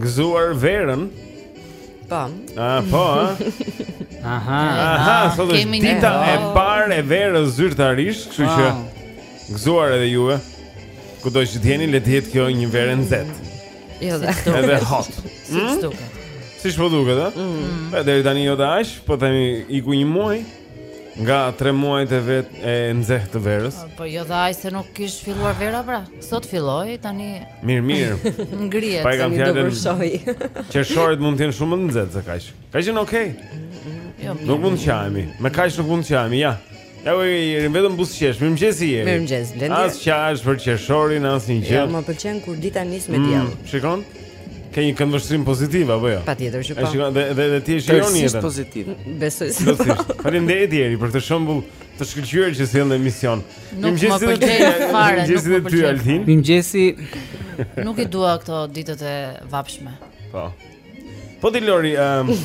Gëzuar verën. Po. Ah, po. Aha. Aha, sot është dita e parë e verës zyrtarisht, kështu që gëzuar edhe juve. Kudo që të jeni, le të jetë kjo një verë e nxehtë. Jo, dhe këtu. Edhe hot. Si hmm? duket. Siç po duket, a? Mm. Deri tani jo dash, po themi iku një muaj. Nga tre muajt e vetë e nxehtë të verës. Po jo dash se nuk kish filluar vera pra. Sot filloi tani. Mirë, mirë. Ngrihet. Pa e kam fjalën. Qershorët mund të jenë shumë më të nxehtë se kaq. Ka qenë okay. Jo, nuk mund të qajemi. Me kaq nuk mund të qajemi, ja. Ja, Jeri vetëm buzëqesh. Mirëmëngjesi Jeri. Mirëmëngjes, Blendi. As qahesh për qershorin, asnjë gjë. Ja, jo, më pëlqen kur dita nis me mm, diell. Shikon? Ka një këndvështrim pozitiv apo jo? Patjetër që po. Është dhe dhe dhe ti je ironi edhe. Është pozitiv. Besoj se po. Faleminderit Jeri për këtë shembull të shkëlqyer që sjell në emision. Nuk më pëlqen fare, nuk më pëlqen. Mirëmëngjesi. Nuk i dua këto ditët e vapshme. Po. Po ti Lori, ëm ehm,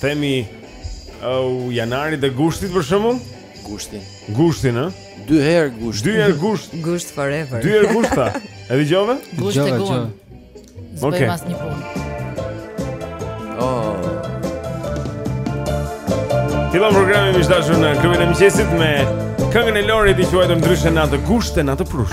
Themi uh, janarit dhe gushtit për shembull? Gushtin. Gushtin, ë? Dy herë gusht. Dy herë gusht. Gusht forever. Dy herë gusht ta. E dëgjove? Gusht e gun. Okej. Bëj pas një punë. Oh. Fillon programi miq të dashur në klubin e mëngjesit me këngën e Lorit i quajtur ndryshe në atë gusht e në atë prush.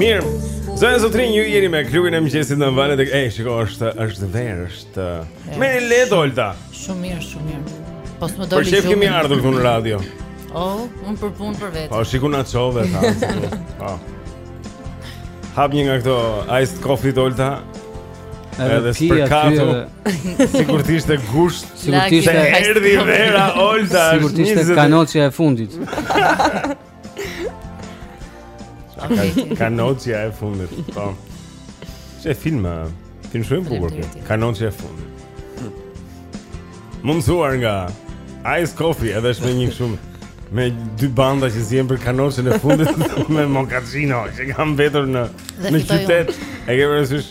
Mirë, zonja e zotërinj ju jeni me klubin e mëngjesit në valët e... Ej, shiko, është, është verë, është... Yes. Më energji, Olta! Shumë mirë, shumë mirë. Po s'më doli gjumi. Për qejf kemi ardhur këtu në radio. Oh, unë për punë për vete. Po, shih ku na çove, ta. Po. Hap një nga këto iced coffee-t Olta. Edhe spërkatu Sikur të ishte gusht Sikur të ishte Erdhi vera Olta Sikur të ishte kanoçja e fundit Kanoçja e fundit. Po. Se film, film shumë bukur. Kanoçja e fundit. Mundësuar nga Ice Coffee, edhe është me një shumë me dy banda që zihen për kanoçën e fundit me Mochaccino, që ka mbetur në në qytet. E ke parasysh?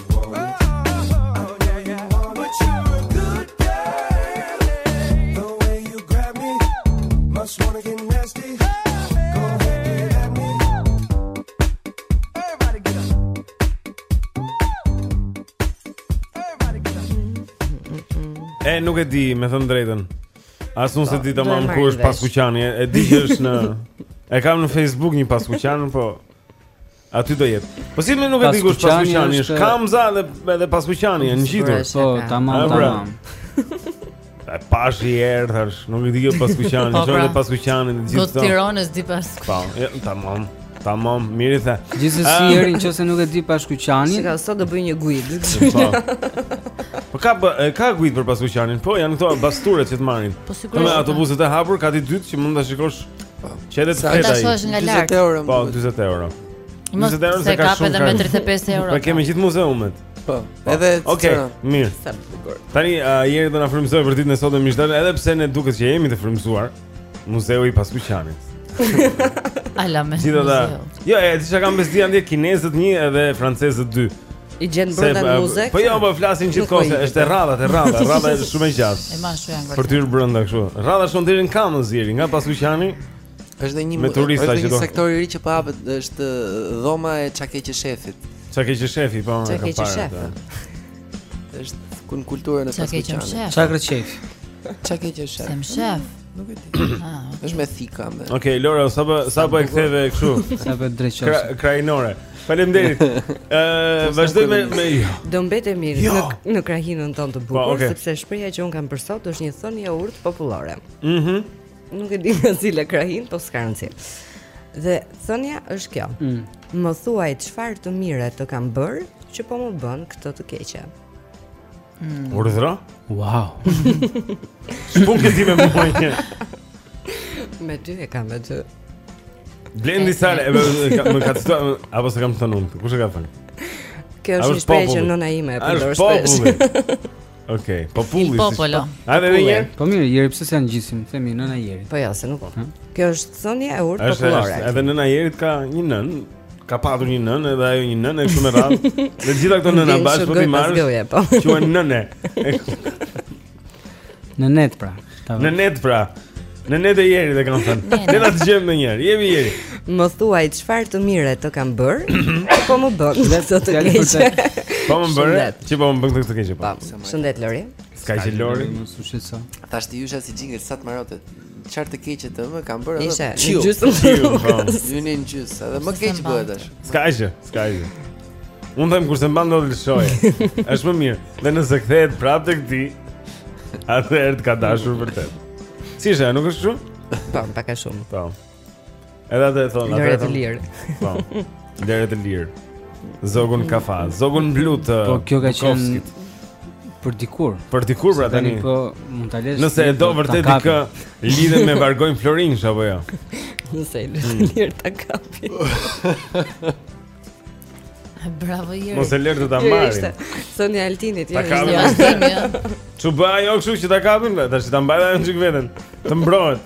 E nuk e di, me thënë drejtën. As unë se po e di tamam ku është Paskuqani, e di që është në E kam në Facebook një Paskuqan, po Aty do jetë. Po si më nuk e di ku Paskuqani është Kamza dhe edhe Paskuqani janë ngjitur. Po, tamam, pra. tamam. E pash njëherë thash, nuk e di kjo Paskuqanin, po, çon pra. Paskuqanin të gjithë. Po tironës di Paskuqanin. Po, jo, tamam. Tamam, mirë the. Gjithsesi ah. herë nëse nuk e di Paskuqanin. S'ka, sot do bëj një guidë. Po. po ka ka guidë për Paskuqanin. Po janë këto bus turet që të marrin. Po sigurisht. Me autobusët e hapur kati i dytë që mund ta shikosh Po. Çelet sa ai. Nga 40 euro. Po, 40 euro. 40 euro se ka shumë. Me 35 euro. Po kemi gjithë muzeumet. Po. po. Edhe Okej, mirë. Sa bukur. Tani Jeri do na frymëzojë për ditën e sotme miq të dashur, edhe pse ne dukemi që jemi të frymëzuar. Muzeu i Paskuqanit. Ala me. Gjithë ata. Jo, e di çka kam bezdi andej kinezët një edhe francezët dy. I gjen brenda në muze. Po jo, po flasin gjithkohë, është e rradha, e rradha, rradha është shumë e gjatë. E mban shumë vërtet. Për t'hyrë brenda kështu. Rradha shkon deri në Kamëz, Jeri, nga Paskuqani. Është dhe një me turista që do. Është sektor i ri që po hapet, është dhoma e Çakeqe shefit. Çakeqe shefi, po. Çakeqe shefi. Është ku në kulturën e Paskuqanit. Çakeqe shefi. Çakeqe shefi. Sem shef. Nuk e di. Ah, është me thika me. Okej, okay, Lora, sa po sa po e ktheve kështu? Sa po dreqosh? Kra, krahinore. Faleminderit. Ë, vazhdoj me me ju. Do mbetem mirë jo. në në krahinën tonë të bukur, po, okay. sepse shprehja që unë kam për sot është një thënie e urtë popullore. Mhm. Mm Nuk e di nga cila krahinë, po s'ka rëndësi. Dhe thënia është kjo. Mm. Më thuaj çfarë të mire të kam bërë që po më bën këtë të keqe. Mm. Urdhëro? Wow. S'po ke ti me mua një. Me ty e kam me ty. Blendi s'e ka thënë apo s'e kam thënë unë. Kush e ka thënë? Kjo është një shprehje që nëna ime e përdor shpesh. Okej, populli. Popolo. A dhe një? Po mirë, Jeri pse s'janë gjithim, themi nëna e Jerit. Po jo, se nuk. Hm? Kjo është thënia e urtë popullore. Edhe nëna e Jerit ka një nënë, ka patur një nënë edhe ajo një nënë e kështu me radhë. Dhe gjitha këto nëna bashkë po t'i marrësh. Po. Quhen nënë. Nënat pra. Nënat pra. Nënat e Jerit e kanë thënë. Ta dëgjojmë dhe njëherë. Jemi Jeri. Më thuaj çfarë të mire të kam bërë? Po më bën. Këtë të keqe. Po më bën. Që po më bën këtë të keqe po. Shëndet Lori. S'ka gjë Lori. Thash t'i lëshoja si jingle sa të mbarohet. Çfarë të keqe të më kanë bërë ato? Ishte gjysmë rrugës. Ju nin gjysmë, edhe më keq bëhet tash. S'ka gjë, s'ka gjë. Unë them kur s'e mban dot lëshoje. Është më mirë. Dhe nëse kthehet prapë tek ti, atëherë të ka dashur vërtet. Si është, nuk është kështu? Po, pak a shumë. Po. Edhe atë e thonë, atë e thonë. Lirë. Po. Lirë të lirë. Zogun kafaz, zogun blu të. Po kjo ka qenë për dikur. Për dikur pra tani. Po mund ta lësh. Nëse e do vërtet dikë lidhe me vargonj florinjsh apo jo. Nëse e lësh hmm. lirë ta kapi. Bravo Jeri. Mos e lër të ta marrin. Sonja Altinit, jo. Ta kapim. Ç'u bë ajo kështu që ta kapim, tash ta mbajmë çik veten. Të mbrohet.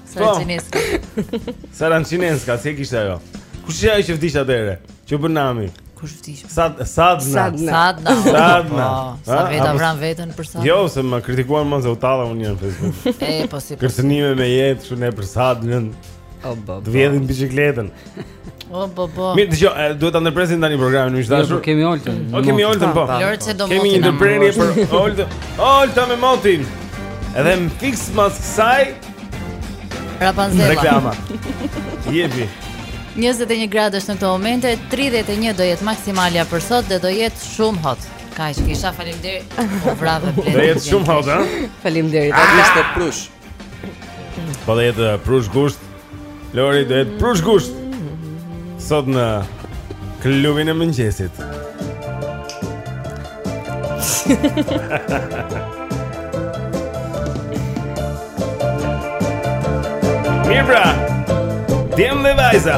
Sarançineska. Sarançineska, si e kishte ajo? Kush ishte ajo që vdiq atëherë? Që u bë nami? Kush vdiq? Sad Sadna. Sadna. Sadna. Po, sa veta vranë veten për Sadna? Jo, se më kritikuan mua se u talla unë në Facebook. E, po si. Po Kërcënime me jetë, shumë ne për Sadnën. O bobo. Të vjedhin biçikletën. O oh, bo bo. Mirë, dëgjoj, duhet ta ndërpresim tani programin më të dashur. Ne kemi Oltën. O kemi Oltën po. Kemi një ndërprerje për Oltën. Olta me motin. Edhe fiks mas kësaj Rapanzela Reklama Jepi 21 gradë është në këto momente 31 do jetë maksimalja për sot dhe do jetë shumë hot Kaq kisha faleminderit O bravo Do jetë shumë hot, ha? Faleminderit, do ah! jetë prush Po do jetë uh, prush gusht Lori do jetë prush gusht Sot në klubin e mëngjesit Mirë pra djem dhe vajza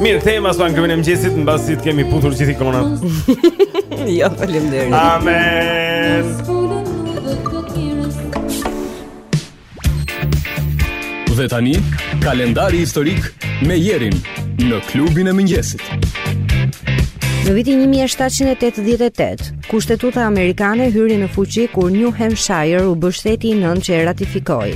Mirë, kthehemi pas pak në klubin e mëngjesit, mbasi të kemi puthur gjithë ikonat. Jo, faleminderit. Amen. Dhe tani, kalendari historik me Jerin në klubin e mëngjesit. Në vitin 1788, kushtetuta amerikane hyri në fuqi kur New Hampshire u bë shteti i nëntë që e ratifikoi.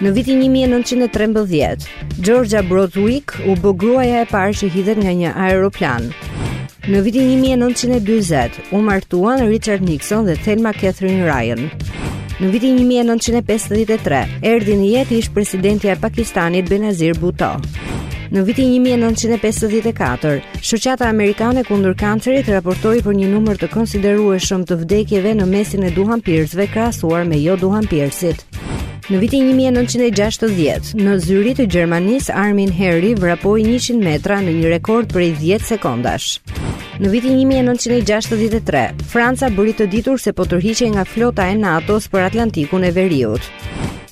Në vitin 1913, Georgia Broadwick u bë gruaja e parë që hidhet nga një aeroplan. Në vitin 1940 u martuan Richard Nixon dhe Thelma Catherine Ryan. Në vitin 1953 erdhi në jetë ish presidentja e Pakistanit Benazir Bhutto. Në vitin 1954, Shoqata Amerikane kundër Kancerit raportoi për një numër të konsiderueshëm të vdekjeve në mesin e duhanpirësve krahasuar me jo duhanpirësit. Në vitin 1960, në Zyrih të Gjermanisë, Armin Hary vrapoi 100 metra në një rekord prej 10 sekondash. Në vitin 1963, Franca bëri të ditur se po tërhiqej nga flota e NATO-s për Atlantikun e Veriut.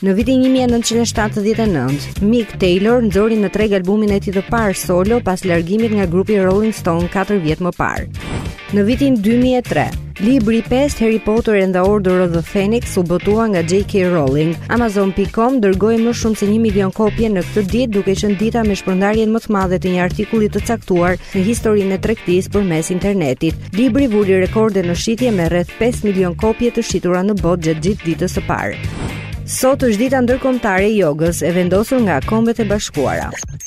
Në vitin 1979, Mick Taylor nxori në treg albumin e tij të parë solo pas largimit nga grupi Rolling Stone 4 vjet më parë. Në vitin 2003, libri 5 Harry Potter and the Order of the Phoenix u botua nga J.K. Rowling. Amazon.com dërgoi më shumë se 1 milion kopje në këtë ditë, duke qenë dita me shpërndarjen më të madhe të një artikulli të caktuar në historinë e tregtisë përmes internetit. Libri vuri rekorde në shitje me rreth 5 milion kopje të shitura në botë gjatë gjithë ditës së parë. Sot është dita ndërkombëtare e jogës e vendosur nga Kombet e Bashkuara.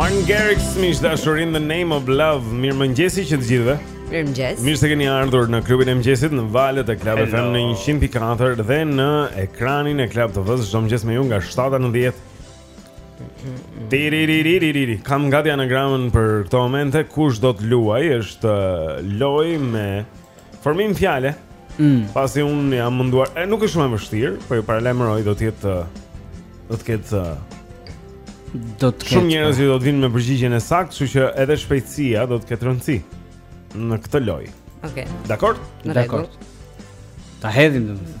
Martin Garrix, me shumë dashuri In The Name of Love Mirëmëngjesi që të gjithëve Mirëmëngjesi Mirë se keni ardhur në klubin e mëngjesit Në valët e Klab FM në 104 Dhe në ekranin e Klab TV-së Çdo mëngjes me ju nga 7 në 10 Tiririririri Kam gati anagramën për këto momente Kush do të luajë është uh, lojë me Formim fjale mm. Pasi unë jam munduar e, Nuk është shumë e vështirë Por po ju paralajmëroj do të jetë Do të ketë do të ketë shumë njerëz që do të vinë me përgjigjen e saktë, kështu që edhe shpejtësia do të ketë rëndësi në këtë lojë. Okej. Okay. Dakord? Dakord. Ta hedhim domethënë.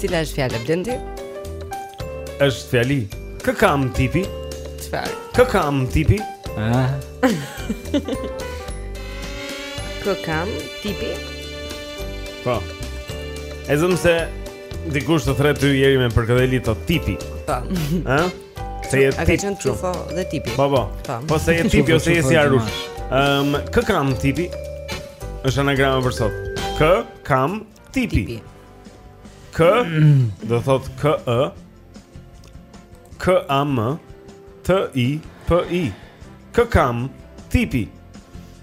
Cila është fjala Blendi? Është fjali. Kë kam tipi? Çfarë? Kë kam tipi? Ah. Kë kam tipi? Po. E zëmë se dikush të thret ty Jeri me përkëdheli o tipi. Po. Ëh? Se je tip. A ke qenë tufo dhe tipi. Po po. Po, po se je tipi ose je si arush. Ëm, ehm, kë kam tipi? Është anagrama për sot. Kë kam tipi? tipi. Kë do thotë K E K A M T I P I. Kë kam tipi?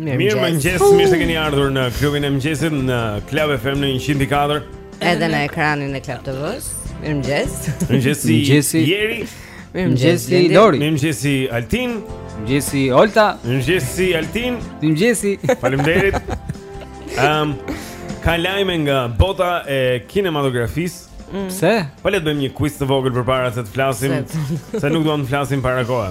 Mirëmëngjes, mirë se keni ardhur në klubin e mëngjesit në Klab FM në 104 Edhe në ekranin e Klab TV-së Mirëmëngjes Mirëmëngjes Jeri Mirëmëngjes Lori Mirëmëngjes Altin Mirëmëngjes Olta Mirëmëngjes Altin Mirëmëngjes Faleminderit um, Ka lajme nga bota e kinematografisë mm. Pse? Po le të bëjmë një quiz të vogël përpara se të flasim, se nuk duam të flasim para kohe.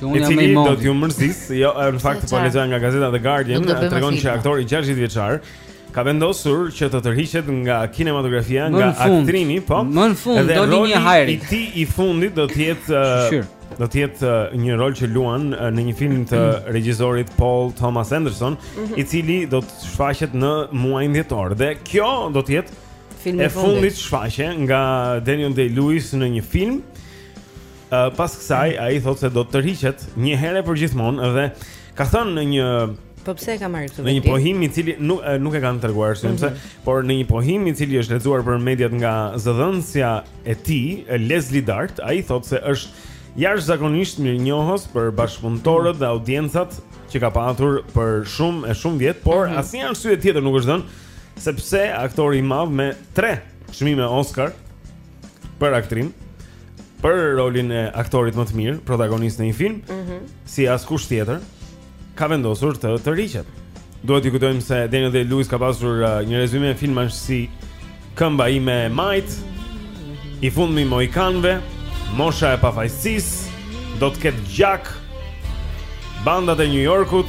I cili do t'ju mërzis, jo, në fakt po lexoja nga gazeta The Guardian, tregon që aktori 60 vjeçar ka vendosur që të tërhiqet nga kinematografia, nga aktrimi, po. Më në fund do një një hajri. Edhe i tij i fundit do të jetë do të jetë një rol që luan në një film të mm. regjisorit Paul Thomas Anderson, mhm. i cili do të shfaqet në muajin dhjetor. Dhe kjo do të jetë e fundit shfaqje nga Daniel Day-Lewis në një film Uh, pas kësaj ai thotë se do të tërhiqet një herë e përgjithmonë dhe ka thënë në një Po pse e ka marrë këtë vendim? Në një pohim i cili nuk nuk e kanë treguar se pse, mm -hmm. por në një pohim i cili është lexuar për mediat nga zëdhënësja e tij, Leslie Dart, ai thotë se është jashtëzakonisht mirënjohës për bashkëpunëtorët dhe audiencat që ka patur për shumë e shumë vjet, por, mm -hmm. asnjë arsye tjetër nuk është dhënë se pse aktori i madh me 3 çmime Oscar për aktrim, për rolin e aktorit më të mirë, protagonist në një film, mm -hmm. si askush tjetër, ka vendosur të tërhiqet. Duhet të kujtojmë se Daniel Day-Lewis ka pasur uh, një rezyme filmash si Këmba ime e majtë, I fundmi i mohikanëve, Mosha e pafajësisë, Do të ketë gjak, Bandat e New Yorkut,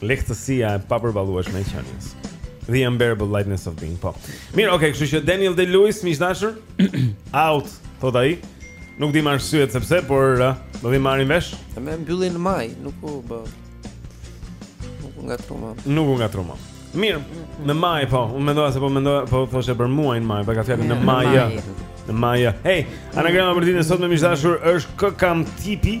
Lehtësia e papërballueshme e qenies. The unbearable lightness of being. Po. Mirë, okay, kështu që Daniel Day Lewis miq të dashur, out, thotë ai. Nuk dimë arsyet se pse, por uh, do t'i marrim vesh. E me mbyll në majë, nuk u bë. Nuk u ngatërrum. Nuk u ngatërrum. Mirë, në majë po, unë mendova se po mendova po thoshe për muajin maj, por e ka fjalën në majë. Në majë. Hey, anagrama për ditën e sotme miq të dashur është kë kam tipi?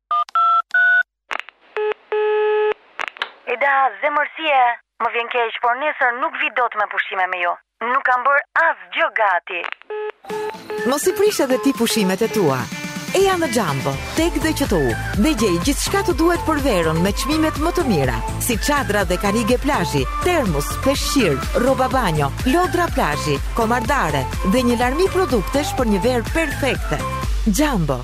Eda, zemër si je? Më vjen keq, por nesër nuk vij dot me pushime me ju. Nuk kam bërë asgjë gati. Mos i prish edhe ti pushimet e tua. Eja në Jumbo, TEG dhe QTU, dhe gjej gjithçka të duhet për verën me çmimet më të mira, si çadra dhe karrige plazhi, termos, peshqir, rroba banjo, lodra plazhi, kamerdare dhe një larmi produktesh për një verë perfekte. Jumbo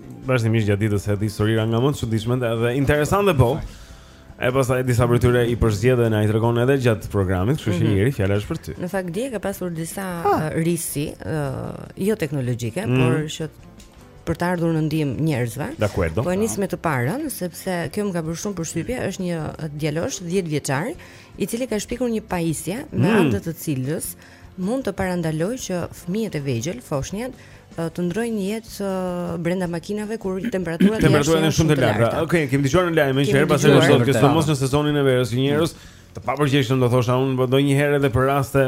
Vazhdimisht gjatë ditës sheh historira nga më të çuditshmet dhe interesante po. E pastaj disa prej tyre i përzgjedh e na i tregon edhe gjatë programit, kështu që mhm. Eri fjala është për ty. Në fakt dje ka pasur disa ah. risi, jo teknologjike, mhm. por që për të ardhur në ndihmë njerëzve. Dakor. Po e nis me të parën sepse kjo më ka bërë shumë përshtypje, është një djalosh 10 vjeçar i cili ka shpikur një pajisje me mm. anë të së cilës mund të parandalojë që fëmijët e vegjël, foshnjat, të ndrrojnë jetë brenda makinave kur temperaturat janë shumë të larta. Shumë të larta. Okej, okay, kemi dëgjuar në lajme herë pas here, sidomos në sezonin e verës që njerëz të papërgjegjshëm do thosha unë, po ndonjëherë edhe për raste,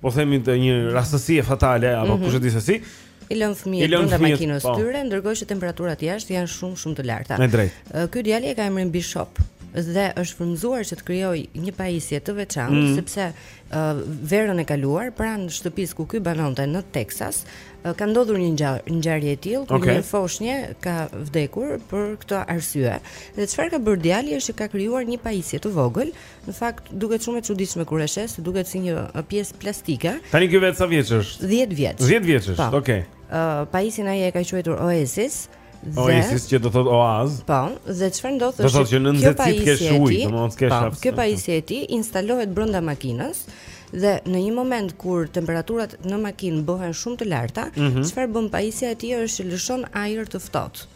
po themi të një rastësie fatale apo mm -hmm. kush e di se si, i lënë fëmijët brenda makinës po. tyre, ndërkohë që temperaturat jashtë janë shumë shumë të larta. Me drejt. Ky djalë e ka emrin Bishop dhe është frymëzuar që të krijojë një pajisje të veçantë mm. sepse uh, verën e kaluar pranë shtëpisë ku ky banonte në Texas uh, ka ndodhur një ngjarje e tillë ku okay. një foshnje ka vdekur për këtë arsye. Dhe çfarë ka bërë djali? Është që ka krijuar një pajisje të vogël Në fakt duket shumë e çuditshme kur e sheh, se duket si një pjesë plastike. Tani ky vetë sa vjeç është? 10 vjeç. 10 vjeç është. Po. Okej. Ë okay. uh, pajisjen ai e ka quajtur Oasis. Dhe, Oasis që do thot oaz. Po, dhe çfarë ndodh është që, do thot që në nxehtësi të kesh ujë, domethënë të kesh. Po, kjo pajisje e tij instalohet brenda makinës dhe në një moment kur temperaturat në makinë bëhen shumë të larta, mhm. çfarë mm -hmm. bën pajisja e tij është që lëshon ajër të ftohtë.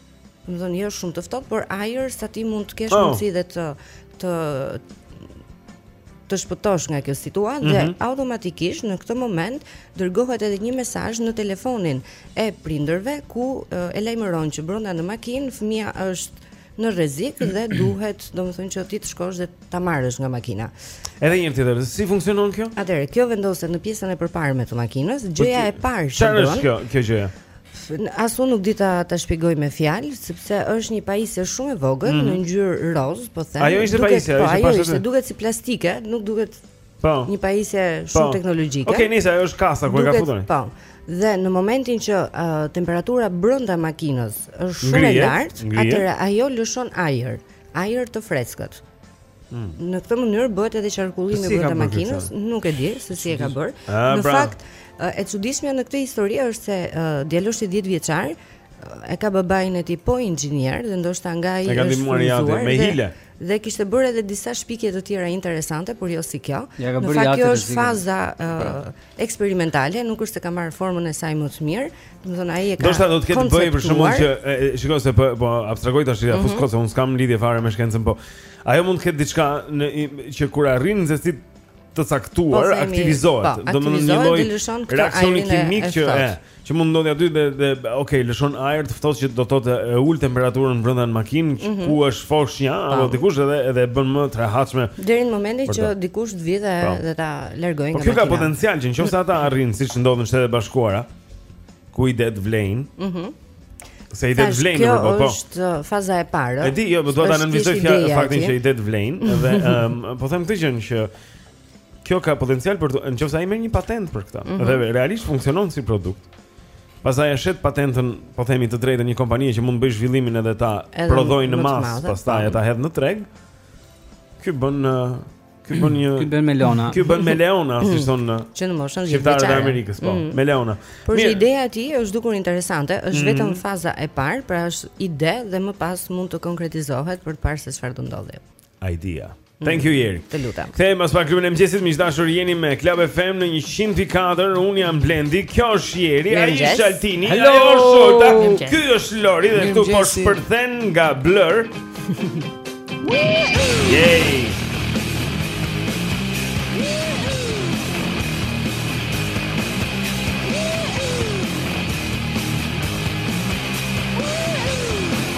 Domethënë, jo shumë të ftohtë, por ajër sa ti mund të kesh oh. mundësi dhe të, të, të shpëtosh nga kjo situatë mm -hmm. dhe mhm. automatikisht në këtë moment dërgohet edhe një mesazh në telefonin e prindërve ku e lajmëron që brenda në makinë fëmija është në rrezik dhe duhet, domethënë që ti të shkosh dhe ta marrësh nga makina. Edhe një herë tjetër, si funksionon kjo? Atëherë, kjo vendoset në pjesën e përparme të makinës, gjëja e parë që bën. Çfarë është kjo, kjo gjëja? As unë nuk di ta ta shpjegoj me fjalë, sepse është një pajisje shumë e vogël mm -hmm. në ngjyrë roz, po them. Ajo ishte duket, pajisje, po, ajo ishte duket si plastike, nuk duket po. Një pajisje po. shumë po. teknologjike. Okej, okay, nice, ajo është kasa ku e ka futur. Po. Dhe në momentin që uh, temperatura brenda makinës është shumë e lartë, atëherë ajo lëshon ajër, ajër të freskët. Hmm. Në këtë mënyrë bëhet edhe qarkullimi si brenda makinës, nuk e di se si e ka bërë. Ah, në pra. fakt, e çuditshmja në këtë histori është se uh, djaloshi 10 vjeçar e ka babain e tij po inxhinier dhe ndoshta nga ai është furnizuar me ide dhe kishte bërë edhe disa shpikje të tjera interesante, por jo si kjo. Ja në fakt kjo është faza uh, eksperimentale, nuk është se ka marrë formën e saj më të mirë, domethënë ai e ka. Do të thotë këtë bëj për shkakun që shikoj se po po abstrahoj tash ia fus mhm. kot se unë s'kam lidhje fare me shkencën, po ajo mund të ketë diçka në që kur arrin nxehtësi të caktuar po, aktivizohet, po, domethënë një lloj reaksioni kimik që është. Që mund ndodhi aty dhe dhe ok, lëshon ajër të ftohtë që do të thotë e ul temperaturën brenda në makinë, mm -hmm. ku është foshnja apo dikush edhe edhe e bën më të rehatshme. Deri në momentin që dikush të vijë dhe, po. dhe ta largojë po nga makina. Po kjo ka potencial që nëse ata arrijnë siç ndodh në Shtetet e Bashkuara, ku idetë vlejnë. Mhm. Mm se idetë vlejnë në botë. Kjo është uh, faza e parë. E di, jo, do ta nënvizoj faktin që idetë vlejnë dhe um, po them këtë gjë që Kjo ka potencial për të, nëse ai merr një patent për këtë, mm -hmm. dhe realisht funksionon si produkt. Pastaj e shet patentën, po themi të drejtën, një kompanie që mund të bëjë zhvillimin edhe ta prodhojë në masë, pastaj ta hedhë në treg. Ky bën Ky bën një Ky bën meleona. Ky bën meleona, si thonë. Mm. Që në moshën 10 vjeçare. Shqiptarët e Amerikës, po, mm. meleona. Por ideja e tij është dukur interesante, është mm. vetëm faza e parë, pra është ide dhe më pas mund të konkretizohet për të parë se çfarë do ndodhi. idea. Thank you Jeri. Të lutem. Kthehemi pas pak në klubin e mëngjesit, miq të dashur, jeni me Club FM në 104. Un jam Blendi, kjo është Jeri, ai është Altini, ai është Solta, ky është Lori dhe këtu po shpërthen nga Blur. Yay!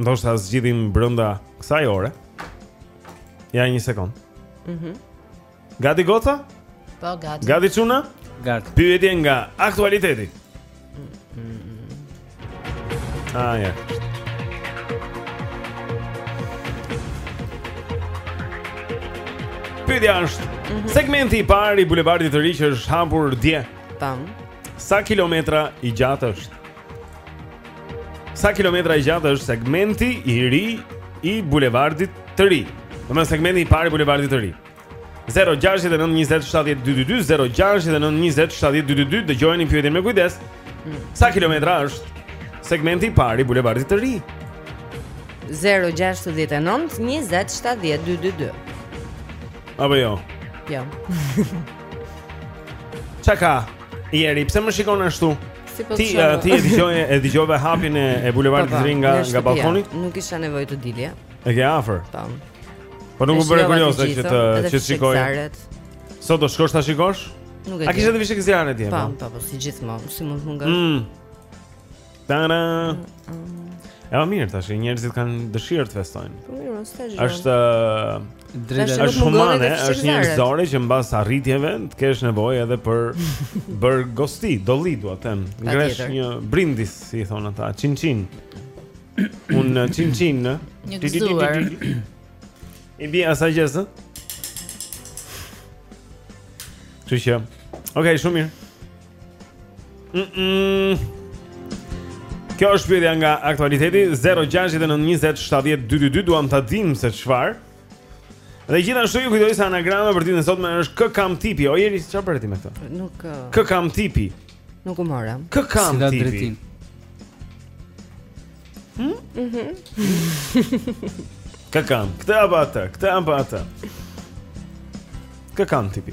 Ndoshta zgjidhim brenda kësaj ore. Ja një sekond. Mhm. Mm gati goca? Po, gati. Gati çuna? Gati. Pyetje nga aktualiteti. Mhm. Mm ah, ja. Pyetja është, mm -hmm. segmenti i parë i bulevardit të ri që është hapur dje. Tam. Sa kilometra i gjatë është? Sa kilometra i gjatë është segmenti i ri i bulevardit të ri? Do të segmenti i parë i bulevardit të ri. 0692070222 0692070222 dëgjojeni pyetjen me kujdes. Sa kilometra është segmenti i parë i bulevardit të ri? 0692070222 Apo jo. Jo. Çaka. Jeri, pse më shikon ashtu? Si po ti uh, ti e dëgjove e dëgjove hapjen e, e bulevardit po, po, të ri nga nga balkoni? Nuk kisha nevojë të dilja. E ke afër? Po. Po nuk u bëre kurioze të shikosh. Sot do shkosh ta shikosh? Nuk e di. A kishte fishekzjarre dje? Po, po, po, si gjithmonë, si mund të mungojë. Mm. Tana. E o mirë tash, njerëzit kanë dëshirë të festojnë. Po mirë, mos tash. Është drejtë, është humane, është njerëzore që mbas arritjeve të kesh nevojë edhe për të bërë gosti, dolli dua të them. Ngresh një brindis, si i thon ata, çin çin. Un uh, çin çin, në? Një gëzuar. I bie asaj gjëzë. Çuçi. Okej, shumë mirë. Mm -mm. Kjo është pyetja nga aktualiteti 0692070222 duam ta dimë se çfarë. Dhe gjithashtu ju kujtoj se anagrama për ditën e sotme është kë kam tipi. O jeri çfarë bëre ti me këtë? Nuk uh, kë kam tipi. Nuk u mora. Kë kam si tipi. Hm? Mhm. Kë kam? Këtë apo atë? Këtë apo atë? Kë kam tipi?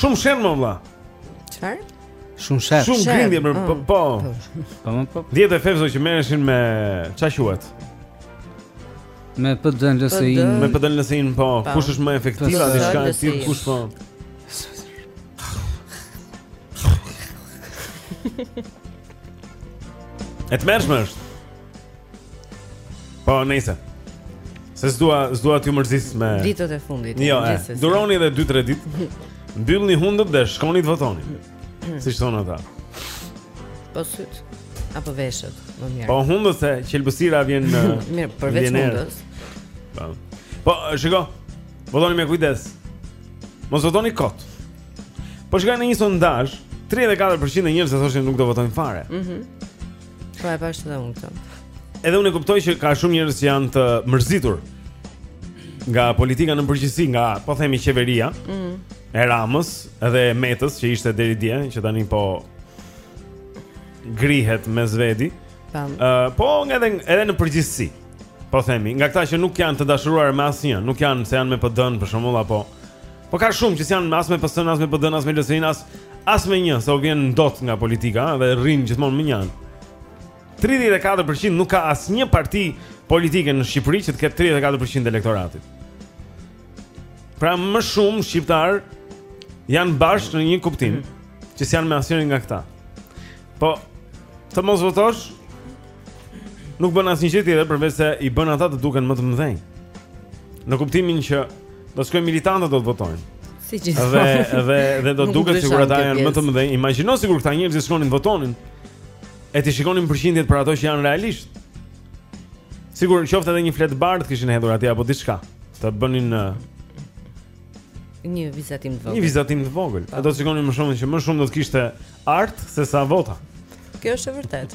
Shumë shem më vlla. Çfarë? Shumë shem. Shumë grindje për mm. po. Po, po. më po. Dje te Fevziu që merreshin me ça quhet? Me PD-në LSI-në Me PD-në LSI-në, po, po Kush është më efektiv PD-në LSI-në Kush po E tmerrshme është Po, nëse. Se s'dua, s'dua t'ju mërzis me... Ditët e fundit. Jo, e, duroni edhe 2-3 ditë. Mbyllni hundët dhe shkoni të votoni. siç thonë ata. Po sytë. Apo veshët, më mirë. Po hundët se qelbësira vjen në... mirë, përveç hundës. Po, po shiko, votoni me kujdes. Mos votoni kot. Po shikoja në një sondazh, 34% e njerëzve thoshin nuk do votojnë fare. Mhm. Mm Po e pashë edhe unë këtë. Edhe unë e kuptoj që ka shumë njerëz që janë të mërzitur nga politika në përgjithësi, nga po themi qeveria. Mhm. E Ramës dhe e Metës që ishte deri dje, që tani po grihet mes vedi. Ëh, uh, po nga edhe, edhe në përgjithësi. Po themi, nga këta që nuk janë të dashuruar me asnjë, nuk janë se janë me PD-n për shembull apo Po ka shumë që s'janë as me PS-n, as me PD-n, as me LSI-n, as asnjë, se u vjen ndot nga politika dhe rrinë gjithmonë mënjanë. 34% nuk ka asnjë parti politike në Shqipëri që të ketë 34% të elektoratit. Pra më shumë shqiptarë janë bashkë në një kuptim që s'janë me asnjërin nga këta. Po të mos votosh nuk bën asnjë gjë tjetër përveç se i bën ata të duken më të mëdhenj. Në kuptimin që do shkojnë militantët do të votojnë. Si gjithmonë. Dhe dhe dhe do duket sikur ata janë më të mëdhenj. Imagjino sikur këta njerëz të shkonin të votonin e t'i shikonin përqindjet për ato që janë realisht. Sikur në qoftë edhe një fletë të bardhë kishin hedhur atje apo diçka. Të bënin një vizatim të vogël. Një vizatim të vogël. Ata do të shikonin më shumë se më shumë do të kishte Art sesa vota. Kjo është e vërtetë.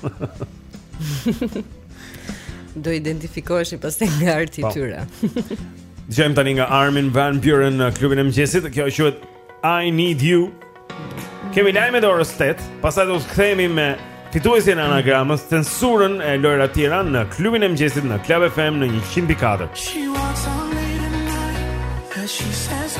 Do identifikohesh pastaj nga arti i po. tyre. Dëgjojmë tani nga Armin van Buuren në klubin e mëngjesit. Kjo quhet I Need You. Kemi lajmet e orës 8, pastaj do të kthehemi me fituesin e anagramës, censurën e lojra tjera në klubin e mëngjesit në Club FM në 104. She walks on late at night, cause she says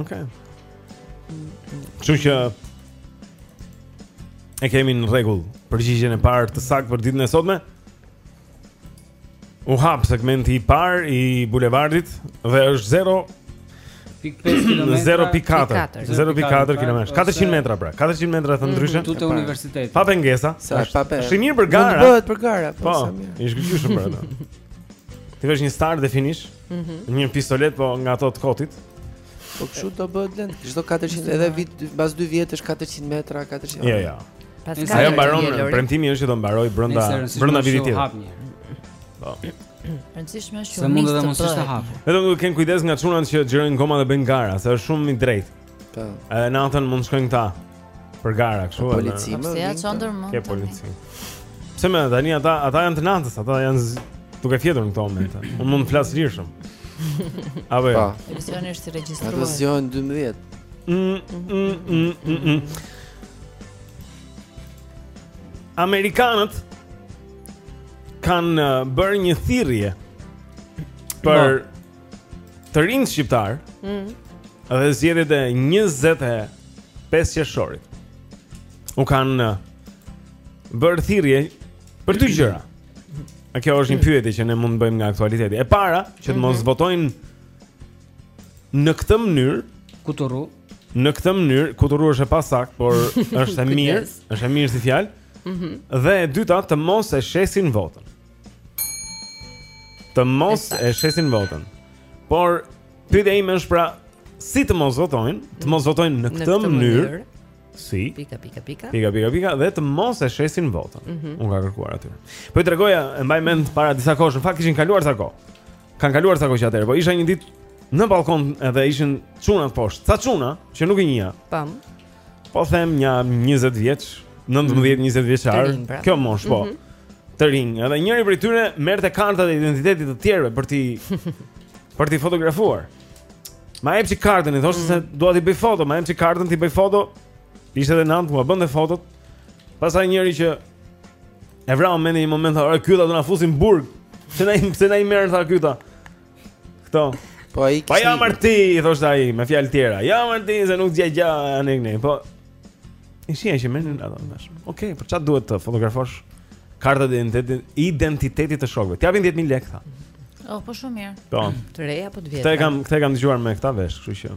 Okej. Kështu që e kemi në rregull përgjigjen e parë të saktë për ditën e sotme. U hap segmenti i parë i bulevardit dhe është 0 0.5 km 0.4 0.4 km 400 metra pra 400 metra të mm, ndryshe studentë universitetit pa pengesa është mirë për gara bëhet për gara po, po. i zgjidhshëm për atë t'i vësh një start dhe finish Mhm. Mm një pistolet po nga ato të kotit. Po kështu do bëhet lent. Çdo 400 edhe vit pas 2 vjetësh 400 metra, 400. Jo, jo. Paska. Ajo mbaron, premtimi është që do mbaroj brenda brenda vitit tjetër. Po. Rëndësishme është që mund të mos ishte hapur. Vetëm duhet të kem kujdes nga çunat që xhirojnë goma dhe bëjnë gara, se është shumë i drejtë. Po. Edhe natën mund të shkojnë këta për gara kështu. Po, polici më. Se ja çondër mund. Ke polici. Pse më tani ata ata janë të natës, ata janë duke fjetur në këto momente. Unë mund të flas lirshëm. A vë. Po. Emisioni është i regjistruar. Ata zgjohen 12. Amerikanët kanë uh, bërë një thirrje për të rinjtë shqiptar. Mhm. Dhe zgjedhjet e 25 qershorit. U kanë bërë thirrje për dy gjëra. A kjo është një mm. pyetje që ne mund të bëjmë nga aktualiteti. E para, që të mos mhm. votojnë në këtë mënyrë, ku të rru? Në këtë mënyrë, kuturu është e pasaktë, por është e mirë, është e mirë si fjalë. Mhm. Dhe e dyta, të mos e shesin votën. Të mos e shesin votën. Por pyetja ime është pra si të mos votojnë, të mos votojnë në këtë mënyrë. Si? Pika pika pika. Pika pika pika dhe të mos e shesin votën. Mm -hmm. U ka kërkuar atyre. Po i tregoja, e mbaj mend para disa kohësh, në fakt kishin kaluar sa kohë. Kanë kaluar sa kohë që atëherë, po isha një ditë në ballkon edhe ishin çunat poshtë. Ca çuna që nuk i njihja. Pam. Po them një 20 vjeç, 19-20 vjeçar. Pra. Kjo moshë po. Mm -hmm. Të rinj. Edhe njëri prej tyre merrte kartat e identitetit të tjerëve për t'i për t'i fotografuar. Ma jep çik kartën, i thoshte mm -hmm. se dua t'i bëj foto, ma jep çik kartën t'i bëj foto. Ishte edhe natë, ma bënte fotot. Pastaj njëri që e vrau mendjen një moment, ore ky do na fusin burg. Se na se na i merr tha këta. Këto. Po ai kishte. Po ja marsh ti, i thoshte ai me fjalë tjera. Ja marsh ti, se nuk ngjan gjë. Po. Ishte ai që më nën ato tash. Okej, për çfarë duhet të fotografosh kartën e identitetit, identitetit të shokëve? T'japin 10000 lekë tha. Oh, po shumë mirë. Po. Të reja apo të vjetra? Këtë e kam, këtë e kam dëgjuar me këta vesh, kështu që.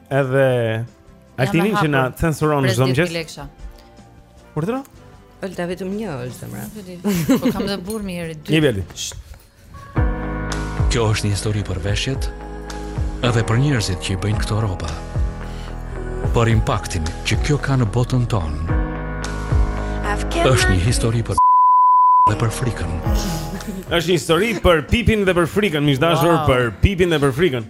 Edhe Altinin që na censuron çdo mëngjes. Por dra? Olta vetëm një ol zemra. Po kam dhe burrë më herë dy. Niveli. Kjo është një histori për veshjet edhe për njerëzit që i bëjnë këto rroba. Për impaktin që kjo ka në botën tonë. Është një histori për dhe për frikën. Është një histori për pipin dhe për frikën, miq të dashur, për pipin dhe për frikën.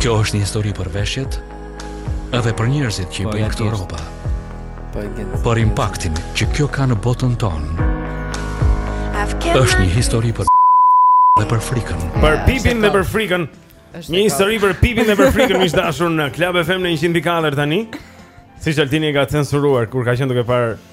Kjo është një histori për veshjet edhe për njerëzit që i po, bëjnë këto rroba. Po, për impaktin që kjo ka në botën tonë. Është një histori për dhe për frikën. Për pipin dhe për frikën. Një histori për pipin dhe për frikën miq të dashur në Club FM në 104 tani. Siç Altini e ka censuruar kur ka qenë duke parë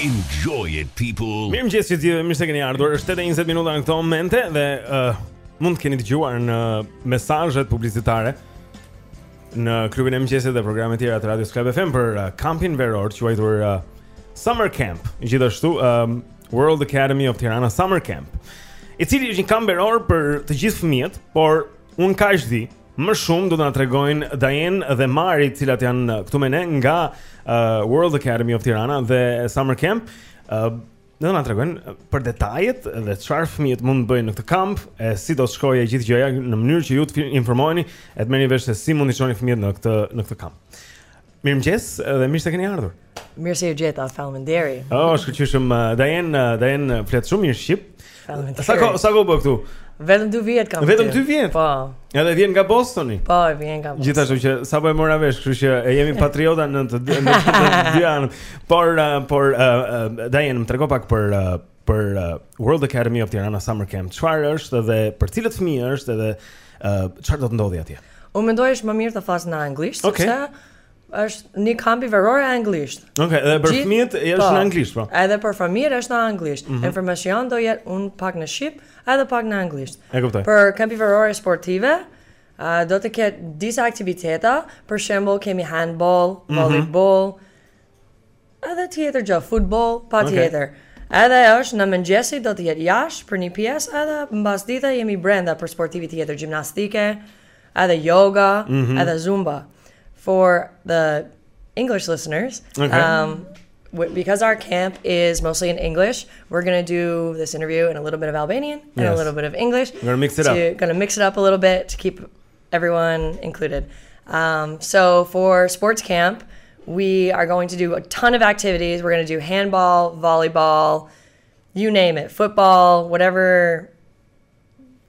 Enjoy it people. Mirëmëngjes, mirë se keni ardhur. Është 8:20 minuta në këtë moment dhe uh, mund të keni dëgjuar në mesazhet publicitare në klubin e mëngjesit dhe programe të tjera të Radio Club FM për uh, kampin veror quajtur uh, Summer Camp, gjithashtu um, World Academy of Tirana Summer Camp. I cili është një kamp veror për të gjithë fëmijët, por un kaq di, Më shumë do të na tregojnë Dajen dhe Mari, të cilat janë uh, këtu me ne nga uh, World Academy of Tirana dhe Summer Camp. Ë uh, do të na tregojnë uh, për detajet dhe çfarë fëmijët mund të bëjnë në këtë kamp, e si do të shkojë e gjithë gjëja në mënyrë që ju të fi- informoheni e të merrni vesh se si mund t'i çoni fëmijët në këtë në këtë kamp. Mirëmëngjes dhe mirë se keni ardhur. Mirë se ju gjeta, faleminderit. Oh, shkëlqyshëm uh, Dajen, uh, Dajen uh, flet shumë mirë shqip. Faleminderit. Sa kohë sa kohë ke këtu? Vetëm 2 vjet kam. Vetëm 2 vjet. Po. Edhe vjen nga Bostoni. Po, vjen nga Bostoni. Gjithashtu që sapo e mora vesh, kështu që e jemi patriota në të dy anët. Por por Dajen më trego pak për uh, World Academy of Tirana Summer Camp. Çfarë është dhe për cilët fëmijë është dhe uh, çfarë uh, do të ndodhi atje? Unë mendoj është më mirë të flas në anglisht, okay. sepse është një kampi verore anglisht. Okej, okay, dhe për fëmijët është po, në anglisht, po. Edhe për fëmijët është në anglisht. Mm -hmm. Informacion do jetë un pak në shqip, edhe pak në anglisht. E kuptoj. Për kampi verore sportive, uh, do të ketë disa aktivitete, për shembull kemi handball, mhm. volleyball, mm -hmm. Edhe tjetër gjë, futboll, patjetër. Okay. Edhe është në mëngjesi do të jetë jashtë për një pjesë, edhe mbasdite jemi brenda për sportivi tjetër, gjimnastike, edhe yoga, mm -hmm. edhe zumba. For the English listeners, okay. um because our camp is mostly in English, we're going to do this interview in a little bit of Albanian and yes. a little bit of English. We're going to mix it up. We're going to mix it up a little bit to keep everyone included. Um, so for sports camp, we are going to do a ton of activities. We're gonna do handball, volleyball, you name it, football, whatever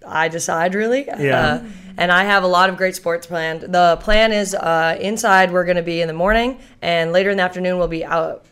I decide really. Yeah. Uh, and I have a lot of great sports planned. The plan is uh, inside we're going to be in the morning, and later in the afternoon we'll be out.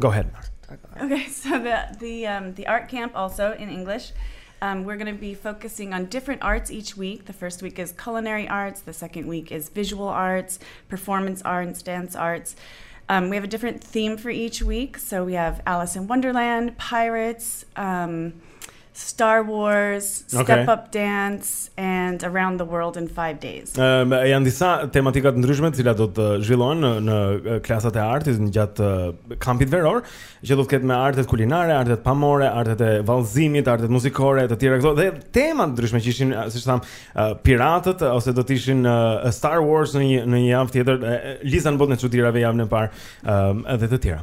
Go ahead. Okay, so the the um the art camp also in English Um, we're going to be focusing on different arts each week. The first week is culinary arts, the second week is visual arts, performance arts, dance arts. Um, we have a different theme for each week. So we have Alice in Wonderland, pirates, um, Star Wars, Step okay. Up Dance and Around the World in 5 Days. Ëm uh, janë disa tematika të ndryshme të cilat do të zhvillohen në, në klasat e artit në gjatë uh, kampit veror, që do të ketë me artet kulinare, artet pamore, artet e vallëzimit, artet muzikore e të tjera këto dhe tema të ndryshme që ishin, siç tham, uh, piratët ose do të ishin uh, Star Wars në një në një javë tjetër, uh, Liza në botën e çudirave javën e parë, ëm uh, dhe të tjera.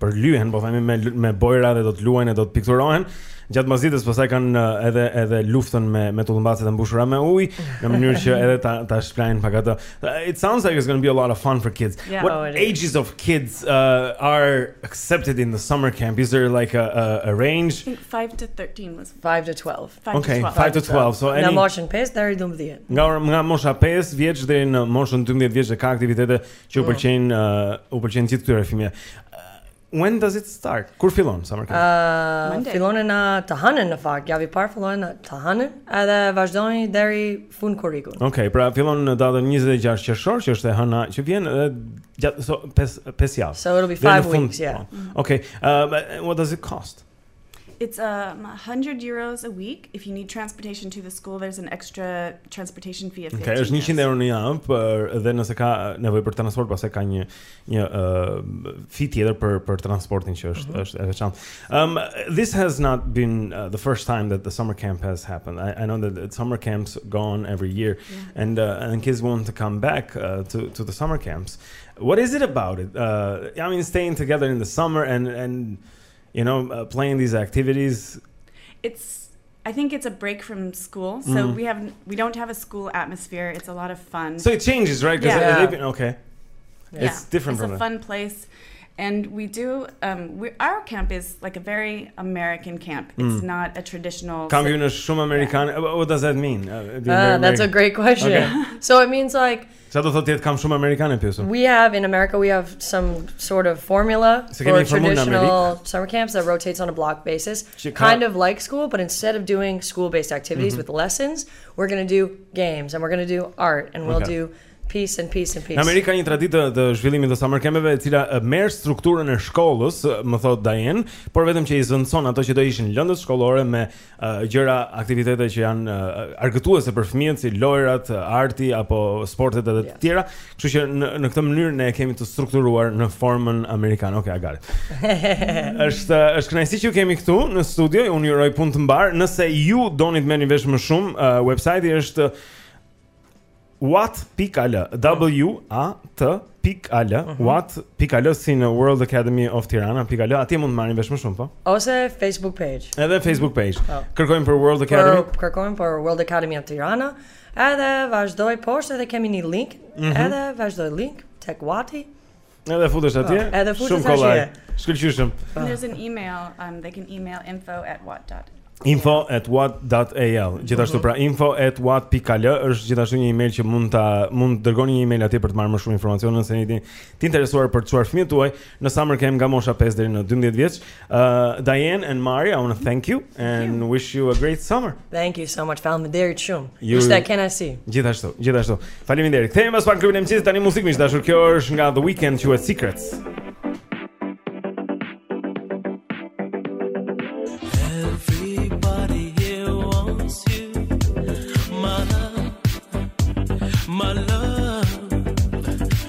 përlyhen, po themi me me bojra dhe do të luajnë e do të pikturohen. Gjatë mbasdites pastaj kanë uh, edhe edhe luftën me me tullumbacet e mbushura me ujë, në mënyrë që edhe ta ta shplajnë pak ato. Uh, It sounds like it's going to be a lot of fun for kids. Yeah, What oh, it is. ages of kids uh, are accepted in the summer camp? Is there like a a, a range? I think 5 to 13 was 5 to 12. 5 Okay, to 12. 5 to 12. So any Nga moshën 5 deri 12. nga ora- nga mosha 5 vjeç deri në moshën 12 vjeç dhe ka aktivitete Që u pëlqejnë, uh, u pëlqejnë gjithë këtyre fëmijëve. When does it start? Kur fillon summer camp? Uh, fillon të hënën në fakt. Java e parë fillon të hënën, edhe vazhdon deri fund korrikut. Okej, okay, pra fillon në datën 26 qershor, që është e hëna që vjen edhe zgjat so, pesë, pesë javë. So it'll be five weeks, yeah. Po. Mm. Okej, okay, uh, what does it cost? It's a um, hundred euros a week. If you need transportation to the school, there's an extra transportation fee of 50. Okay, është 100 euro në javë për dhe nëse ka nevojë për transport, pastaj ka një një uh, fee tjetër për për transportin që është mm -hmm. është e veçantë. Um this has not been uh, the first time that the summer camp has happened. I, I know that the summer camps go on every year yeah. and uh, and kids want to come back uh, to to the summer camps. What is it about it? Uh I mean staying together in the summer and and you know, uh, playing these activities. It's I think it's a break from school, so mm we have we don't have a school atmosphere. It's a lot of fun. So it changes, right? Yeah. yeah. okay. Yeah. It's different. It's a that. fun place, and we do. Um, we, our camp is like a very American camp. It's mm. not a traditional. Camp Union American. Uh, what does that mean? Uh, uh, that's a great question. Okay. so it means like Çfarë do thotë jetë kam shumë amerikanë e pjesur? We have in America we have some sort of formula Se for traditional summer camps that rotates on a block basis, ka... kind of like school, but instead of doing school-based activities mm -hmm. with lessons, we're going to do games and we're going to do art and we'll okay. do peace and peace and peace. Në Amerikë ka një traditë të zhvillimit të summer campeve, e cila merr strukturën e shkollës, më thotë Diane, por vetëm që i zëvendëson ato që do ishin lëndët shkollore me uh, gjëra, aktivitete që janë uh, argëtuese për fëmijët si lojrat, arti apo sportet edhe të tjera. Kështu që në në këtë mënyrë ne e kemi të strukturuar në formën amerikane. Okej, okay, gati. është është kënaqësi që ju kemi këtu në studio. Unë ju uroj punë të mbarë. Nëse ju doni të merrni vesh më shumë, uh, websajti është WAT pikë al W A T pikë al uh -huh. WAT pikë al si në World Academy of Tirana pikë al atje mund të marrin vesh më shumë po ose Facebook page edhe Facebook page oh. kërkojmë për World Academy për, kërkojmë për World Academy of Tirana edhe vazhdoj poshtë edhe kemi një link mm -hmm. edhe vazhdoj link tek Wati Edhe futesh atje. Po, edhe futesh atje. Shumë kollaj. Shkëlqyshëm. Po. There's an email, um they can email info@wat.al. info@wat.al. Gjithashtu pra info@wat.al është gjithashtu një email që mund ta mund të dërgoni një email atje për të marrë më shumë informacion nëse jeni të interesuar për të çuar fëmijët tuaj në summer camp nga mosha 5 deri në 12 vjeç. Uh, Diane and Mari, I want to thank you and wish you a great summer. Thank you so much. Faleminderit shumë. Ishte kënaqësi. Gjithashtu, gjithashtu. Faleminderit. Kthehemi pas pak në klubin e mëngjesit tani muzikë miq të dashur. Kjo është nga The Weeknd, quhet Secrets.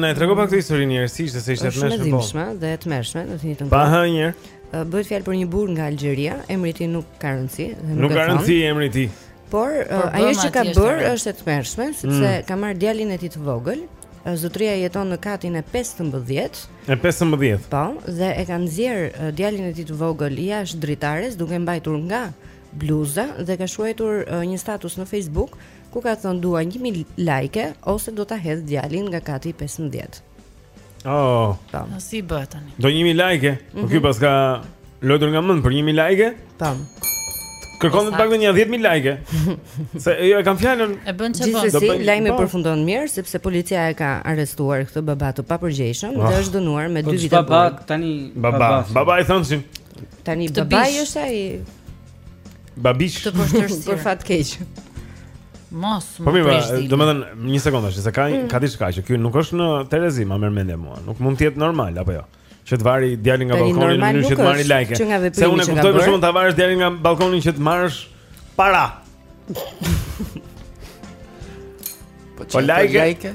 Na e trego pak të historinë njëherë, si ishte se ishte e tmerrshme, po? Shumë e dhe e tmerrshme, në të njëjtën kohë. Pa hë njëherë? Bëhet fjalë për një burrë nga Algjeria, emri i tij nuk ka rëndësi. Nuk ka rëndësi emri i tij. Por, ajo që ka bërë është e tmerrshme, sepse mm. ka marrë djalin e tij të vogël, zotëria jeton në katin e 15. E 15. Po, dhe e ka nxjerrë djalin e tij të vogël jashtë dritares duke e mbajtur nga bluza dhe ka shkruajtur uh, një status në Facebook ku ka thënë dua 1000 like ose do ta hedh djalin nga kati 15. Oh, tam. Po. Si bëhet tani? Do 1000 like. Mm -hmm. Po ky mhm. paska luajtur nga mend për 1000 like? Tam. Kërkon të paktën një 10000 like. Se jo e kam fjalën. E bën çfarë bën. Gjithsesi, lajmi përfundon mirë sepse policia e ka arrestuar këtë baba të papërgjegjshëm dhe ah. është dënuar me 2 po, vite burg. Baba tani baba. Baba i thonsin. Tani të babai bish. është ai Babish. Të vështirësi. për fat keq. Mos, Po më mirë, prish ba, ditë. domethënë një sekondë, është, se ka Mm. ka diçka që ky nuk është në terezi, ma merr mendja mua. Nuk mund të jetë normal apo jo. Që të vari djalin nga Tani, balkoni në normal mënyrë që nuk të marrë është, like. që nga veprimi Se unë e që ka kuptoj për bërë. shkakun ta varësh djalin nga balkoni që të marrësh para. Po çfarë like? like?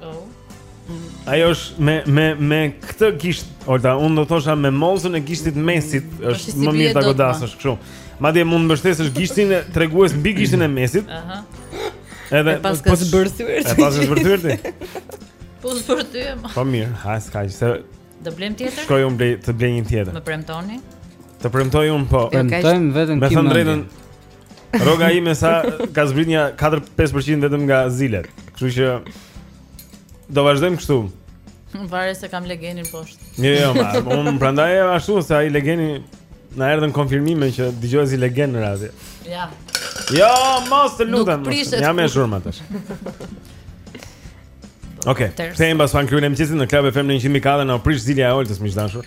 Oh. Ajo është me me me këtë gisht, Olta, unë do thosha me mollzën e gishtit mesit, mm, është më mirë ta godasësh kështu. Madje mund të mbështesësh gishtin tregues mbi gishtin e mesit. Aha. Edhe paska zbërthyer. E paske zbërthyer ti. Po zbërthyer. Po mirë, ha s'ka gjë. Do blem tjetër? Shkoj unë blej të blej një tjetër. Më premtoni? Të premtoj unë po. Premtojmë vetëm ti. Me thënë drejtën, Rroga ime sa ka zbritur një 4-5% vetëm nga zilet. Kështu që do vazhdojmë kështu. Varet se kam legenin poshtë. Jo, jo, ma, unë prandaj ashtu se ai legeni na erdhën konfirmime që dëgjohet si legen në radio. Ja. Jo, mos të lutem. Jam me zhurmë tash. Okej. Okay. Kthehemi pas pak Klubi i Mëngjesit në Club FM 104 u prish zilja e Oltës miq të dashur.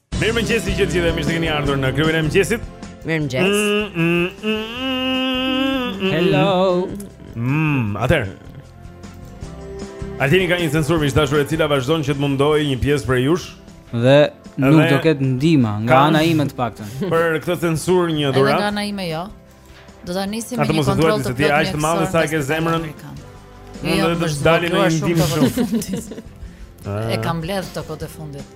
Mirëmëngjesi të gjithë e mirë se keni ardhur në klubin e mëngjesit Mirëmëngjes mm, mm, mm, Hello mm, Atëherë tani ka një censurë miq të dashur e cila vazhdon që të mundojë një pjesë prej jush Dhe nuk do ketë ndihma nga ana ime të paktën. Për këtë censurë një dhuratë. Edhe nga ana ime jo. Do ta nisim me një kontroll të plotë. Aq të madhe sa ke zemrën. Mund jo, të të dalin në ndihmë shumë. E kam bledh të kote fundit.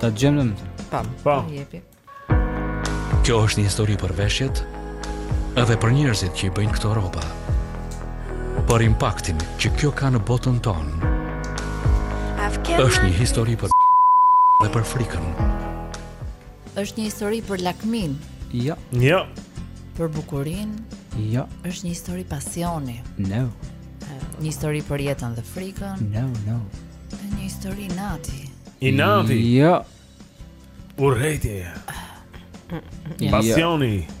Ta gjejmë. Pam. Pam. Jepi. Kjo është një histori për veshjet dhe për njerëzit që i bëjnë këto rroba. Për impaktin që kjo ka në botën tonë. Është një histori për dhe për frikën. Është një histori për lakminë. Jo. Jo. Për bukurinë. Jo. Është një histori pasioni. No. Një histori për jetën dhe frikën. No, no. Një histori inati. Inati. Jo. Urrejtje. Jo. Pasioni. Jo.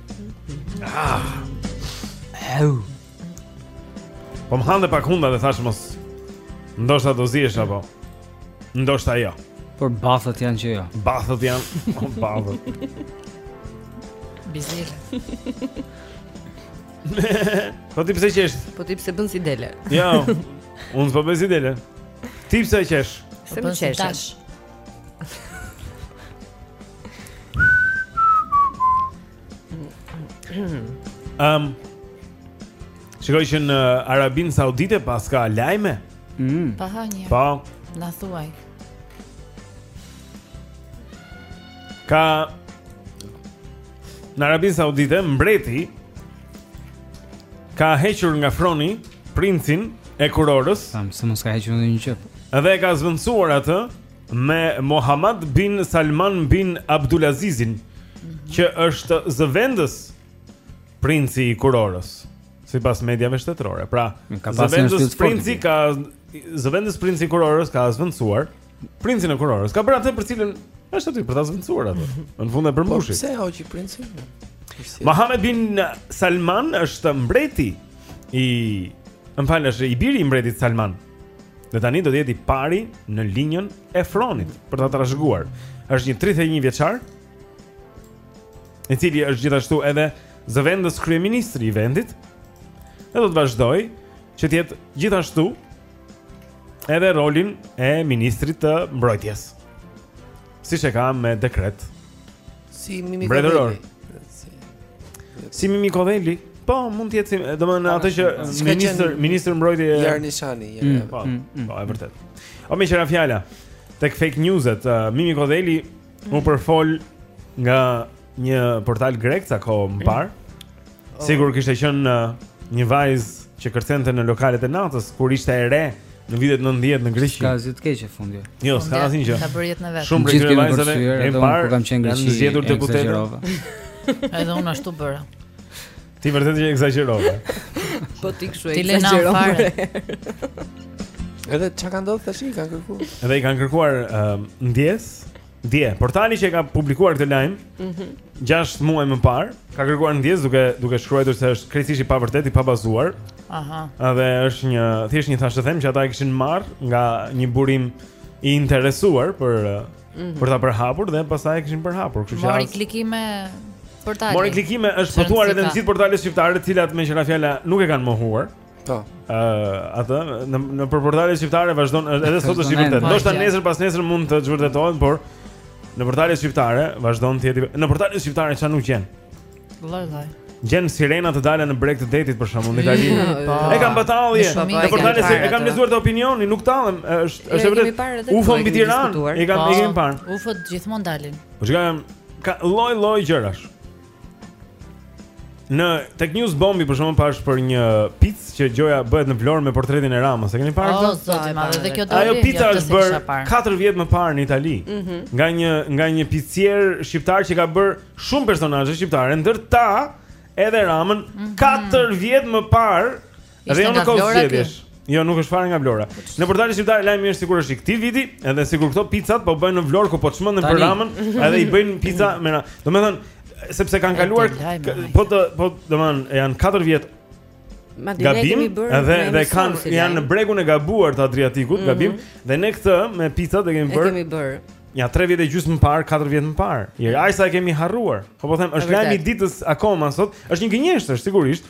Ah. Au. Po më hande pak hunda dhe thashë mos Ndoshta do ziesh apo Ndoshta jo Por bathët janë që jo Bathët janë O bathët Bizile Po ti pse qesh Po ti pse bën si dele Jo Unë s'po bën si dele Ti pse qesh Se më qesh Ehm. Shikoj që në Arabinë Saudite paska lajme. Mm. Pa hë një. Po. Na thuaj. Ka në Arabinë Saudite mbreti ka hequr nga froni princin e kurorës. Tam se mos ka hequr ndonjë gjë. Dhe e ka zëvendësuar atë me Mohammed bin Salman bin Abdulazizin, që është zëvendës princi i kurorës, sipas mediave shtetërore. Pra, zëvendës princi ka zëvendës princi i kurorës ka zëvendësuar Princin e kurorës. Ka bërë atë për cilën është aty për ta zëvendësuar atë. Në fund e përmbushi. Po pse hoqi princin? Mohammed bin Salman është mbreti i Më fal, është i biri i mbretit Salman. Dhe tani do të jetë i pari në linjën e fronit për ta trashëguar. Është një 31 vjeçar, i cili është gjithashtu edhe zëvendës kryeministri i vendit. Dhe do të vazhdojë që të jetë gjithashtu edhe rolin e ministrit të mbrojtjes. Siç e ka me dekret. Si Mimi Kodheli. Si Mimi Kodheli. Po, mund të jetë, domethënë atë që ministër, ministër mbrojtje e Jarnishani, ja. Mm, po, mm, mm. po, e vërtetë. O meqë ra fjala. Tek fake newset, uh, Mimi Kodheli u përfol nga Një portal grek ca kohë më parë. Oh. Sikur kishte qenë uh, një vajzë që kërcente në lokalet e natës kur ishte e re në vitet 90 në Greqi. S'ka asgjë të keqe fundi. Jo, s'ka asnjë gjë. Ka bërë jetën e vet. Shumë gjithë vajzave e parë kam qenë Greqi. Janë zgjedhur deputetë. Edhe unë ashtu bëra. Ti vërtet e ekzagjerove. Po ti kshu e ekzagjerove. Edhe çka ka ndodhur tash i kanë kërkuar. Edhe i kanë kërkuar uh, ndjesë Dje, portali që e ka publikuar këtë lajm, ëh, mm 6 muaj më parë, ka kërkuar ndjesë duke duke shkruar se është krejtësisht i pavërtetë, i pabazuar. Aha. Dhe është një thjesht një thashethem që ata e kishin marrë nga një burim i interesuar për mm -hmm. për ta përhapur dhe pastaj e kishin përhapur, kështu që Mori klikime portali. Mori klikime është botuar edhe në gjithë portalet shqiptare, të cilat meqë ra fjala nuk e kanë mohuar. Po. Ëh, uh, atë në në për portalet shqiptare vazhdon edhe sot është i vërtetë. Ndoshta nesër pasnesër mund të zhvërtetohen, por në portalet shqiptare vazhdon të jetë në portalet shqiptare ça nuk gjen. Lloj lloj. Gjen sirena të dala në breg të detit për shembull në Itali. Po. E kam batalli. Në portalet se e kam lexuar te Opinioni, nuk tallem, është është e vërtetë. Ufo mbi Tiranë, e kam e kam po. parë. Ufo gjithmonë dalin. Po çka ka lloj lloj gjërash. Në Te News Bomb-i për shembull pashë për një picë që gjoja bëhet në Vlorë me portretin e Ramës. E keni parë këtë? Oh, zoti i madh, edhe kjo do. Ajo pica është bërë 4 vjet më parë në Itali. Mm -hmm. Nga një nga një picier shqiptar që ka bërë shumë personazhe shqiptare, ndër ta edhe Ramën mm -hmm. 4 vjet më parë Dhe jo në kohë zgjedhjesh. Jo, nuk është fare nga Vlora. Në portalin shqiptar lajmi është sikur është i këtij viti, edhe sikur këto picat po bëhen në Vlorë ku po çmenden për Ramën, edhe i bëjnë pica me Ramën. Domethënë, sepse kanë kaluar po të po domethënë janë 4 vjet gabim dhe dhe kanë janë në bregun e gabuar të Adriatikut, mhm. gabim dhe ne këtë me picat e kemi bërë. E kemi bërë. Ja 3 vjet e gjysmë më parë, 4 vjet më parë. Jeri, ai sa e kemi harruar. Po po them, është lajm i ditës akoma sot. Është një gënjeshtër sigurisht,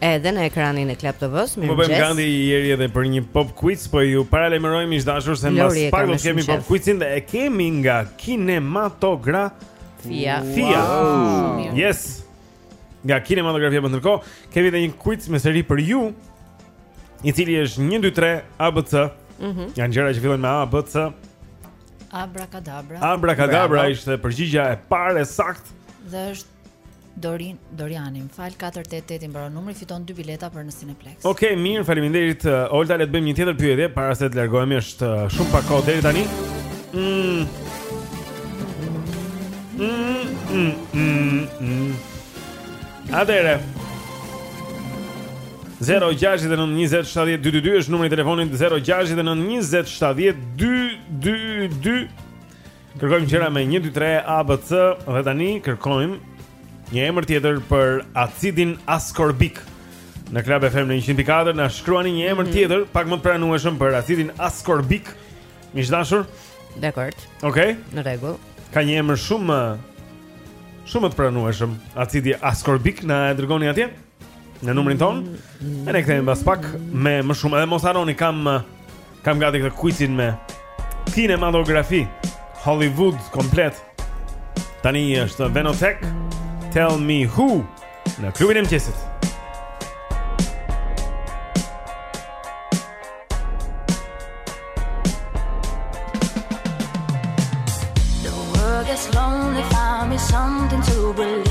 Edhe në ekranin e Klan TV-s, mirëmëngjes. Po bëjmë gati Jerin edhe për një pop quiz, po ju paralajmëroj miq të dashur se mbas pak do kemi pop quizin dhe e kemi nga kinematogra Fia. Fia. Yes. Nga kinematografia po ndërkohë, kemi dhe një quiz me seri për ju, i cili është 1, 2, 3, A, B, C. Mm -hmm. Janë gjëra që fillojnë me A, B, C. Abrakadabra. Abrakadabra ishte përgjigja e parë e saktë. Dhe është Dorin Doriani, më fal 488 i mbaron numri, fiton dy bileta për në Cineplex. Okej, okay, mirë, faleminderit. Uh, Olta, le të bëjmë një tjetër pyetje para se të largohemi, është uh, shumë pa kohë deri tani. Mm. Mm, mm, mm, mm. Atëherë. 0692070222 është numri i telefonit 0692070222 Kërkojmë gjëra me 1 2 3 A B C dhe tani kërkojmë një emër tjetër për acidin askorbik. Në Club FM në 104 na shkruani një emër mm -hmm. tjetër pak më të pranueshëm për acidin askorbik. Miq të dashur? Dakord. Okej. Okay. Në rregull. Ka një emër shumë më të pranueshëm. Acidi askorbik na e dërgoni atje? Në numrin tonë mm, mm. E ne kthehemi pas pak Me më shumë Edhe mos harroni kam Kam gati këtë kuizin me Kinematografi Hollywood komplet Tani është Vanotek Tell me who Në klubin e mëngjesit The world gets lonely Find me something to believe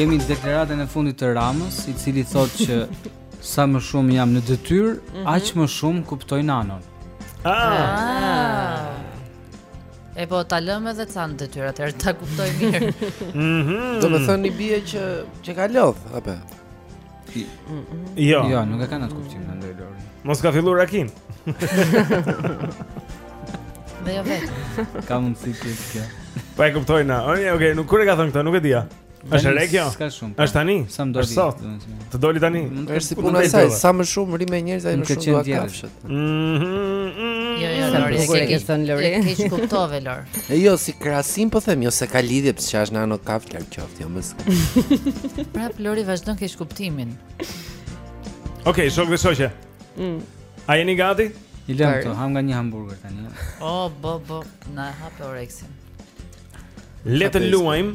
kemi deklaratën e fundit të Ramës, i cili thotë që sa më shumë jam në detyrë, mm -hmm. aq më shumë kuptoj Nanon. Ah. ah. E po ta lëmë edhe ca në detyrë atë, ta kuptojë mirë. Mhm. Domethënë i bie që ç'ka lodh, apo? Jo. Jo, nuk e ka në atë kuptim daj Lori. Mos ka filluar rakinë. Dhe jo vetë. Ka mundësi të kjo. Po e kuptoj na. Okej, okay, nuk kur e ka thënë këtë, nuk e dija. Është e re kjo? S'ka shumë. Është tani? Sa më doli? Sot. Të doli tani? Është si puna e saj, sa më shumë rri me njerëz aq më shumë do kafshët. Jo, jo, Lori, e ke thënë Lori. E keqkuptove Lor. E jo, si krahasim po them, jo se ka lidhje pse është Nano kafshë larg qoftë, jo më. Prap Lori vazhdon keqkuptimin. Okej, shokë dhe shoqe. Mm. A jeni gati? I lëmë këtu, hamë nga një hamburger tani. Oh, bo bo, na hape oreksin. Le të luajmë.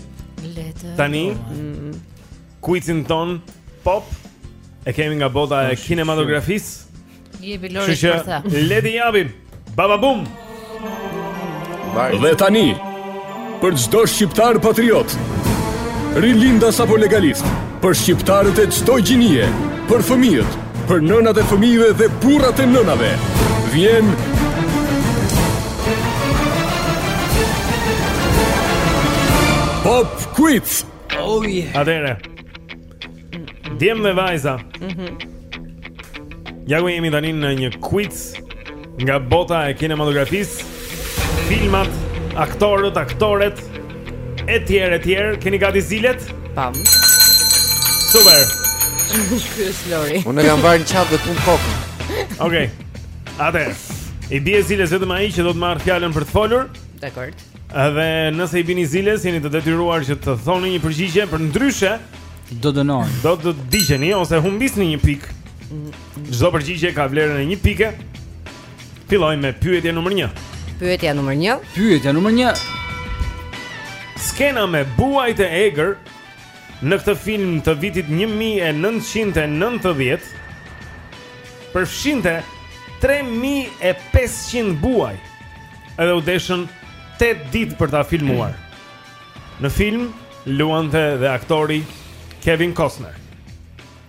Le të. Tani mm. kuicin tonë pop e kemi nga bota e kinematografisë. Jepi Lori për ta. Le t'i japim. Baba bum. Dhe tani për çdo shqiptar patriot, rilindas apo legalist, për shqiptarët e çdo gjinie, për fëmijët, Për nënat e fëmijëve dhe burrat e nënave vjen Pop Quiz. Oh yeah. Atëherë. Djem dhe vajza. Mhm. Mm ja ku jemi tani në një quiz Nga bota e kinematografisë, filmat, aktorët, aktoret etj etj, keni gati zilet? Pam. Super. Ky është Lori. Unë kam marrë në çat dhe pun kokën. Okej. Okay. Atëherë, i bie ziles vetëm ai që do të marrë fjalën për të folur. Dakord. Edhe nëse i bini ziles, jeni të detyruar që të thoni një përgjigje përndryshe do dënohen. Do të digjeni ose humbisni një pikë. Mm. Çdo përgjigje ka vlerën e një pike. Fillojmë me pyetjen numër 1. Pyetja numër 1. Pyetja numër 1. Skena me buaj të egër në këtë film të vitit 1990 përfshinte 3500 buaj. Edhe u deshën 8 ditë për ta filmuar. Në film luante dhe aktori Kevin Costner.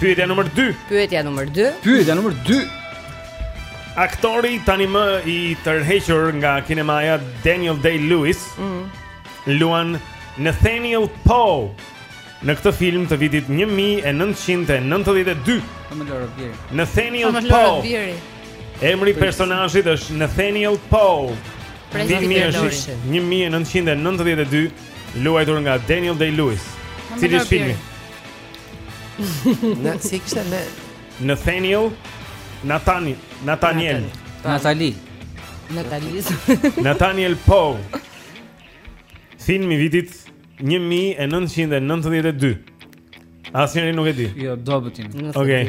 Pyetja numër 2 Pyetja numër 2 Pyetja numër 2 Aktori tani më i tërhequr nga kinemaja Daniel Day-Lewis mm -hmm. Luan Nathaniel Poe Në këtë film të vitit 1992 Nathaniel Poe Emri i personazhit është Nathaniel Poe Filmi është 1992 Luajtur nga Daniel Day-Lewis Cili është filmi? Nësi kishte me Nathaniel Natani Nathaniel Natali Natali Nathaniel Poe Film i vitit 1992 Asnjëri nuk e di. Jo, dobët. Okej.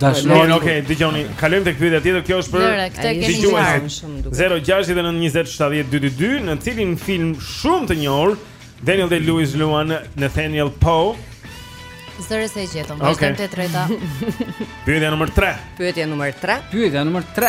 Dashnorin, ok, dëgjoni, kalojmë tek pyetja tjetër. Kjo është për dëgjuesin. 0692070222, në cilin film shumë të njohur Daniel Day-Lewis luan Nathaniel Poe? Zëre se e gjetëm, okay. vazhdojmë te treta. Pyetja numër 3. Pyetja numër 3. Pyetja numër 3.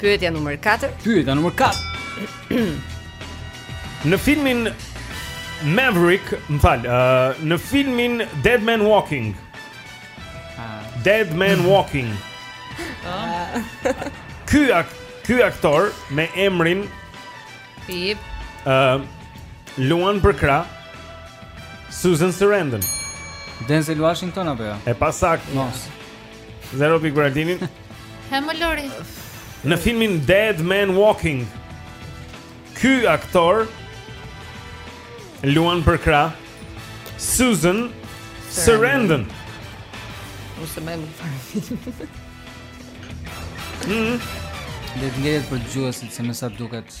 Pyetja numër 4. Pyetja numër 4. në filmin Maverick, më fal, uh, në filmin Dead Man Walking. Ah. Dead Man Walking. Ah. ky ak ky aktor me emrin Pip. Ëm uh, Luan përkrah Susan Sarandon. Denzel Washington apo jo? E pasaktë. Mos. Zero pikë për Altinin. Hemo Lori. Në filmin Dead Man Walking. Ky aktor luan përkrah Susan Sarandon. Unë s'e mbaj mend fare filmin. Mm. Dhe te njëri prej dëgjuesve, me sa duket.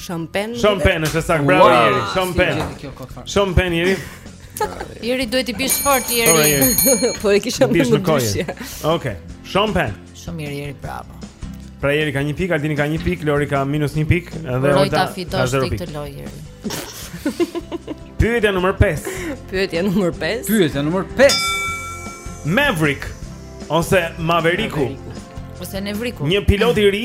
Sean Penn. Sean Penn, është e saktë. Bravo Jeri. Sean Penn. Sean Penn Jeri. Jeri duhet t'i biesh fort Jeri. Po e kisha më në dyshje. Okej. Sean Penn. Shumë mirë Jeri, bravo. Pra Jeri ka një pikë, Altini ka një pikë, Lori ka minus një pikë dhe Olta ka 0 pikë. Të lojë Jeri. Pyetja numër 5. Pyetja numër 5. Pyetja numër 5. Maverick ose Maveriku. Ose Nevriku. Një pilot i ri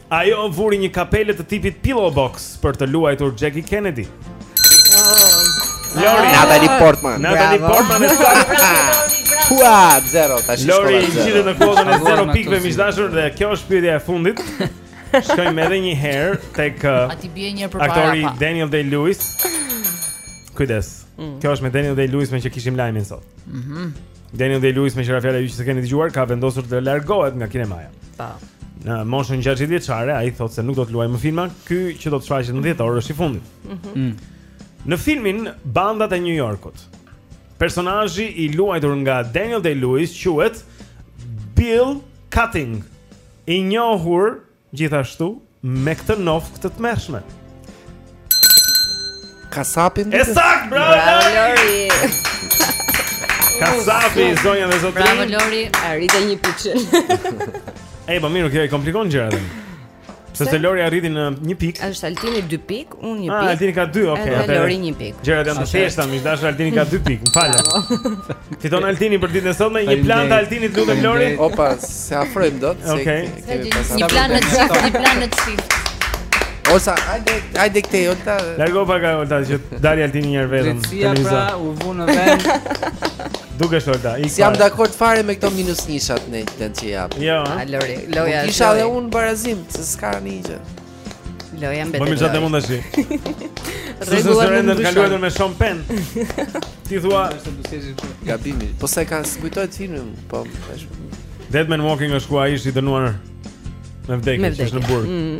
Ajo vuri një kapele të tipit pillbox për të luajtur Jackie Kennedy. Lori Natalie ah. Portman. Natalie Portman. Ua, zero tash. Lori ngjitet në kuotën e 0 pikëve miq të dashur dhe kjo është pyetja e fundit. Shkojmë edhe një herë tek uh, aktori Daniel Day-Lewis. Kujdes. Mm. Kjo është me Daniel Day-Lewis meqë kishim lajmin sot. Mhm. Daniel Day-Lewis meqë ra fjala ju që s'e keni dëgjuar ka vendosur të largohet nga kinemaja. Po. Në moshën 60 vjeçare ai thotë se nuk do të luajë më filma, ky që do të shfaqet në dhjetor është i fundit. Mhm. Mm -hmm. Në filmin Bandat e New Yorkut, personazhi i luajtur nga Daniel Day-Lewis quhet Bill Cutting, i njohur Gjithashtu, me këtë nofkë të tmerrshme. Kasapin. E saktë, bravo Lori. Kasapi, zonja dhe zotëri. Bravo Lori, arrite një pikë. Ej, po mirë, kjo e komplikon gjërat. Sepse Lori arriti në 1 pikë. Është Altini 2 pikë. Unë një ah, pikë. Ah, Altini ka 2, okay. Edhe Lori një pikë. Gjërat janë të thjeshta, miq të dashur Altini ka 2 pikë. Më fal. Fiton Altini për ditën e sotme, një plan të Altinit të lutem Lori. Opa, s'e afrojmë dot. Okej. Një plan në çift, një plan në çift. Olta, hajde, hajde këtej Olta. Largohu pak Olta që të dali Altini një herë vetëm. Drejtësia pra u vu në vend. Duke është olta. S'jam dakord fare me këto minus njëshat në intent që jap. Jo. Lori, loja. Isha edhe unë barazim, se s'ka ndonjë gjë. Loja mbetet. Bëmi çfarë mund tash. Rregulla e ka luajtur me Sean Penn. Ti thua se do të shihë kështu. Gabimi. Po s'e ka kujtuar filmin, po tash. Dead Man Walking është ku ai ishte i dënuar me vdekje, është në burg. Mm.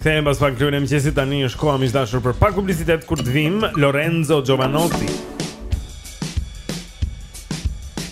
Kthehemi pas pak Klubi i Mëngjesit tani është koha miq të dashur për pak publicitet kur të vim Lorenzo Jovanotti.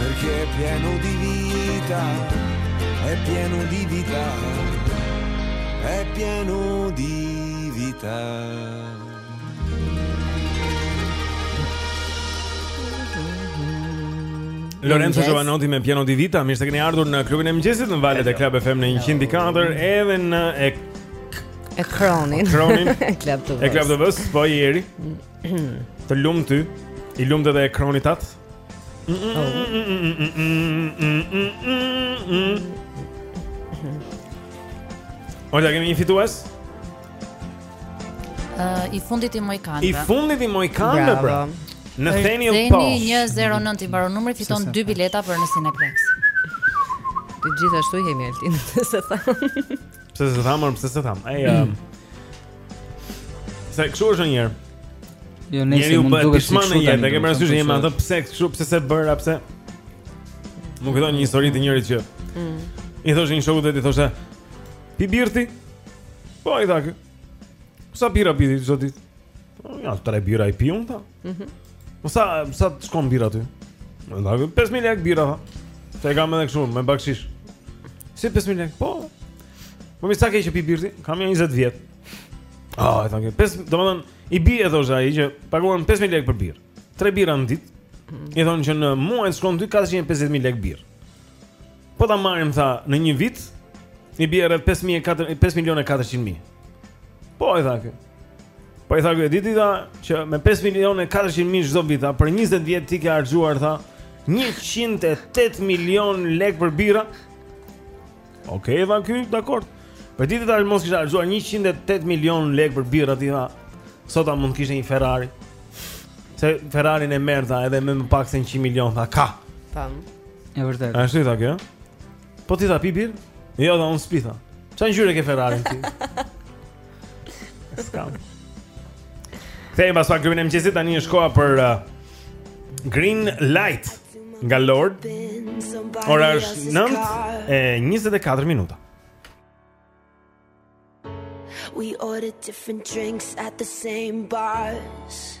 Perché è pieno di vita, è pieno di vita, è pieno di vita. Lorenzo Jovanotti me Pieno di Vita, mirë se keni ardhur në klubin e mëngjesit në valët e Club FM në 104 edhe në e e Kronin. Kronin. e Club TV-së. E Club TV-së, po Eri. Të lumtë ty. I lumtë edhe ekranit tënd. Olta, kemi një fitues? Uh, I fundit i Mohikanëve. I fundit i Mohikanëve, pra. Në Theni Post. Theni 109 i mbaron numri fiton dy bileta për në Cineplex. Të gjithashtu i kemi altin, s'e thamë. Pse s'e thamë, pse s'e thamë. Ai Se kështu është një herë. Jo, ne si mund të duhet të shkojmë në jetë, kemi rëndësi që jemi ato pse kështu, pse s'e bëra, pse. Më kujton një histori te njëri që. Mm. I thoshte një shokut të vet, i thoshte Pi birrë ti? Po, i tha ky. Sa birra pi ti çdo ditë? Po, ja, tre birra i pi unë tha. Mhm. Mm po sa sa të shkon birra ty? Më tha 5000 lekë birra. Se kam edhe kështu me bakshish. Si 5000 lekë? Po. Po mirë sa ke që pi birrë ti? Kam nja 20 vjet. Ah, i thonë, pesë, domethën i bi e thosh ai që paguan 5000 lekë për birrë. 3 birra në ditë. Mm. I thonë që në muaj shkon 450000 lekë birrë. Po ta marrim tha në një vit i bie rreth 54 5 milionë 400 mijë. Po i tha ky. Po i tha ky E di ti tha që me 5 milionë 400 mijë çdo vit, për 20 vjet ti ke harxhuar tha 108 milion lek për birra. Okej, okej, tha ky, dakord. Po e di ti të mos kishe harxhuar 108 milion lek për birra ti tha. Sot tha mund të kishe një Ferrari? Se Ferrarin e merr edhe me më pak se 100 milion tha. Ka. Tamam. E vërtetë. Ashtu i tha ky. Po ti tha pi birrë? Jo, tha unë s'pi tha. Ça ngjyre e ke Ferrarin ti? S'kam. Kthehemi pas pak në klubin e mëngjesit, tani është koha për uh, Green Light nga Lorde. Ora është 9:24 minuta. We ordered different drinks at the same bars.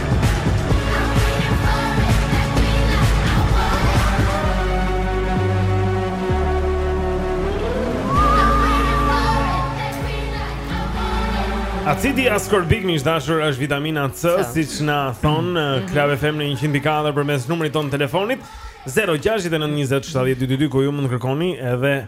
Acidi askorbik miq të dashur është vitamina C, siç na thon mm -hmm. Klave Fem në 104 përmes numrit tonë të telefonit 0692070222 ku ju mund të kërkoni edhe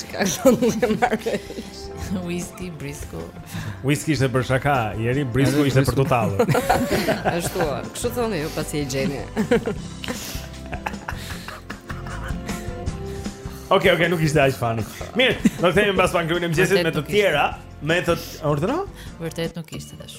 Çka do të marrë? Whisky brisku. Whisky ishte për shaka, Jeri brisku ishte për total. Ashtu, kështu thoni ju pasi e gjeni. Ok, ok, nuk ishte aq fani. Mirë, do kthehemi mbas pak në klubin e mëngjesit me të tjera, me të ordra? Vërtet nuk ishte tash.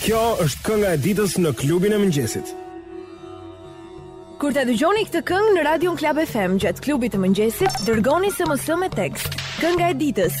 Kjo është kënga e ditës në klubin e mëngjesit. Kur ta dëgjoni këtë këngë në Radio Club FM gjatë klubit të mëngjesit, dërgoni SMS me tekstin Kënga e ditës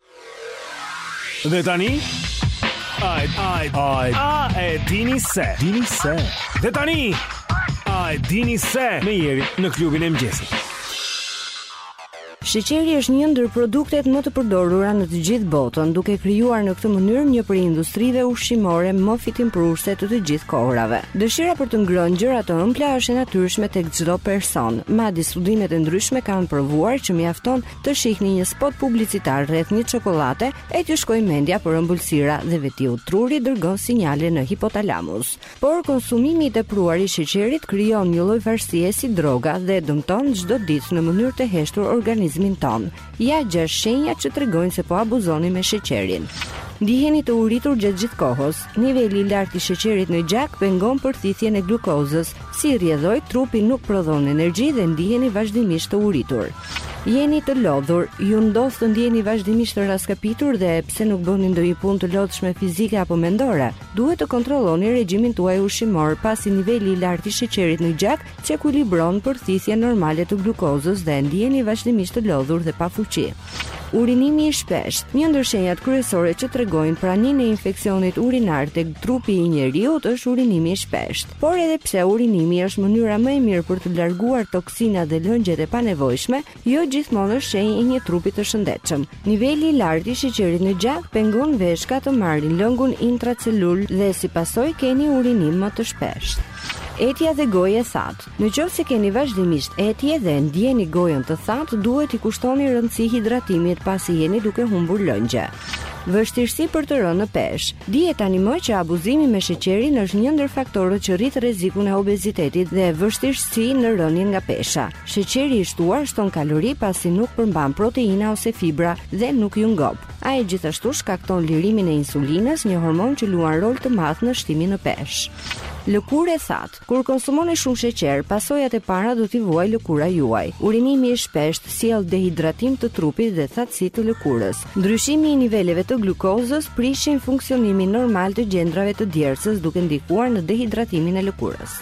Dhe tani Ai ai ai a e dini se dini se Dhe tani a e dini se me Jerin në klubin e mëngjesit Sheqeri është një ndër produktet më të përdorura në të gjithë botën, duke krijuar në këtë mënyrë një prej industrive ushqimore më fitimprurëse të të gjithë kohërave. Dëshira për të ngrënë gjëra të ëmbla është e natyrshme tek çdo person. Madje studimet e ndryshme kanë provuar që mjafton të shihni një spot publicitar rreth një çokollate e t'ju shkojë mendja për ëmbëlsira dhe vetiu truri dërgon sinjale në hipotalamus. Por konsumimi i tepruar i sheqerit krijon një lloj varësie si droga dhe dëmton çdo ditë në mënyrë të heshtur organizmin tonë. Ja gjashtë shenja që tregojnë se po abuzoni me sheqerin. Ndiheni të uritur gjatë gjithë kohës. Niveli i lartë i sheqerit në gjak pengon përthithjen e glukozës. Si rrjedhojë, trupi nuk prodhon energji dhe ndiheni vazhdimisht të uritur. Jeni të lodhur, ju ndodh të ndiheni vazhdimisht të rraskapitur dhe pse nuk bëni ndonjë punë të lodhshme fizike apo mendore. Duhet të kontrolloni regjimin tuaj ushqimor, pasi niveli i lartë i sheqerit në gjak çekuilibron përthithjen normale të glukozës dhe ndiheni vazhdimisht të lodhur dhe pa fuqi. Urinimi i shpeshtë. Një ndër shenjat kryesore që tregojnë praninë e infeksionit urinar tek trupi i njeriut është urinimi i shpeshtë. Por edhe pse urinimi është mënyra më e mirë për të larguar toksinat dhe lëngjet e panevojshme, Jo gjithmonë është shenjë e një trupi të shëndetshëm. Niveli i lartë i sheqerit në gjak pengon veshkat të marrin lëngun intracelul dhe si pasojë keni urinim më të shpeshtë. Etja dhe gojë e thatë. Në qoftë se keni vazhdimisht etje dhe ndjeni gojën të thatë, duhet t'i kushtoni rëndësi hidratimit pasi jeni duke humbur lëngje. Vështirësi për të rënë në peshë. Dihet tanimë që abuzimi me sheqerin është një ndër faktorët që rrit rrezikun e obezitetit dhe vështirësi në rënien nga pesha. Sheqeri i shtuar shton kalori pasi nuk përmban proteina ose fibra dhe nuk ju ngop. Ai gjithashtu shkakton lirimin e insulinës, një hormon që luan rol të madh në shtimin në peshë. Lëkurë e thatë. Kur konsumoni shumë sheqer, pasojat e para do t'i vuajë lëkura juaj. Urinimi i shpeshtë sjell dehidratim të trupit dhe thatësi të lëkurës. Ndryshimi i niveleve të glukozës prishin funksionimin normal të gjëndrave të djersës duke ndikuar në dehidratimin e lëkurës.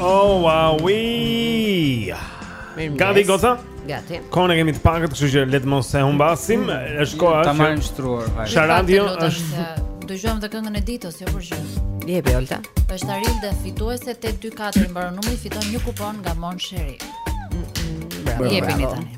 Oh, wow, we Gati, goca? Gati Kohën e kemi të pakët, kështu që le të mos e humbasim mm. është koha që Ta marrim shtruar Sharandio është Do dëgjojmë dhe këngën e ditës, jo për gjuam Je be Olta. Është Aril dhe fituese 824 i mbaron numri fiton një kupon nga Mon Cheri. Mm, mm, bravo. Jepini tani.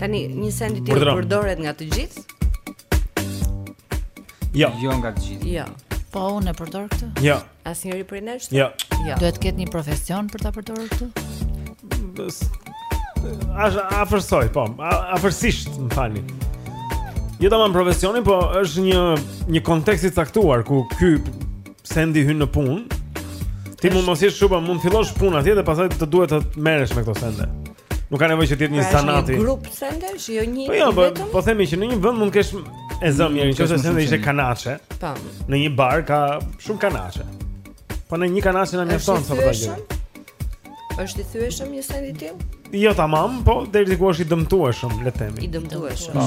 Tani një send i tillë përdoret nga të gjithë? Jo. Jo nga të gjithë. Jo. Po unë e përdor këtë? Jo. Asnjëri prej nesh? Jo. Jo. Duhet të ketë një profesion për ta përdorur këtë? Bës. As afërsisht, po. Afërsisht, më falni. Jo tamam profesioni, po është një një kontekst i caktuar ku ky Sendi hyn në punë. Ti mund mos jesh shumë, mund fillosh punë atje dhe pastaj të duhet të merresh me këto sende. Nuk ka nevojë që të jetë një pra, zanati. Një grup sendesh, jo një po, jo, po, vetëm. Po themi që në një vend mund të kesh e zëmë që sendi ishte kanaçe. Po. Në një bar ka shumë kanaçe. Po në një kanaçe na mjafton sa ta gjej. Është i thyeshëm një send i tillë? Jo tamam, po deri diku është i dëmtueshëm, le të themi. I dëmtueshëm. Po.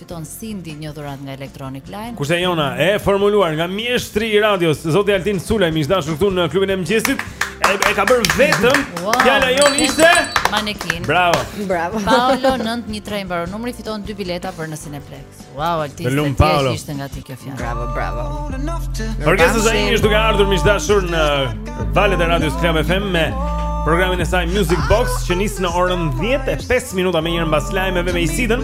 Fiton Cindy një dhuratë nga Electronic Line. Kurse jona e formuluar nga mjeshtri i radios, zoti Altin Sulaj, miq të dashur këtu në klubin e mëngjesit, e, e ka bërë vetëm. Wow, Fjala jonë ishte është Manekin. Bravo. Bravo. Paolo 913 mbaron numri fiton dy bileta për në Cineplex. Wow, Altin, Të lumë, se Paolo. thjesht ishte nga ti kjo fjalë. Bravo, bravo. Orkestra Mirëpamje. Zaimi është duke ardhur miq të dashur në valët e radios Club FM me programin e saj Music Box që nis në orën 10 e 5 minuta menjëherë mbas lajmeve me Isidën.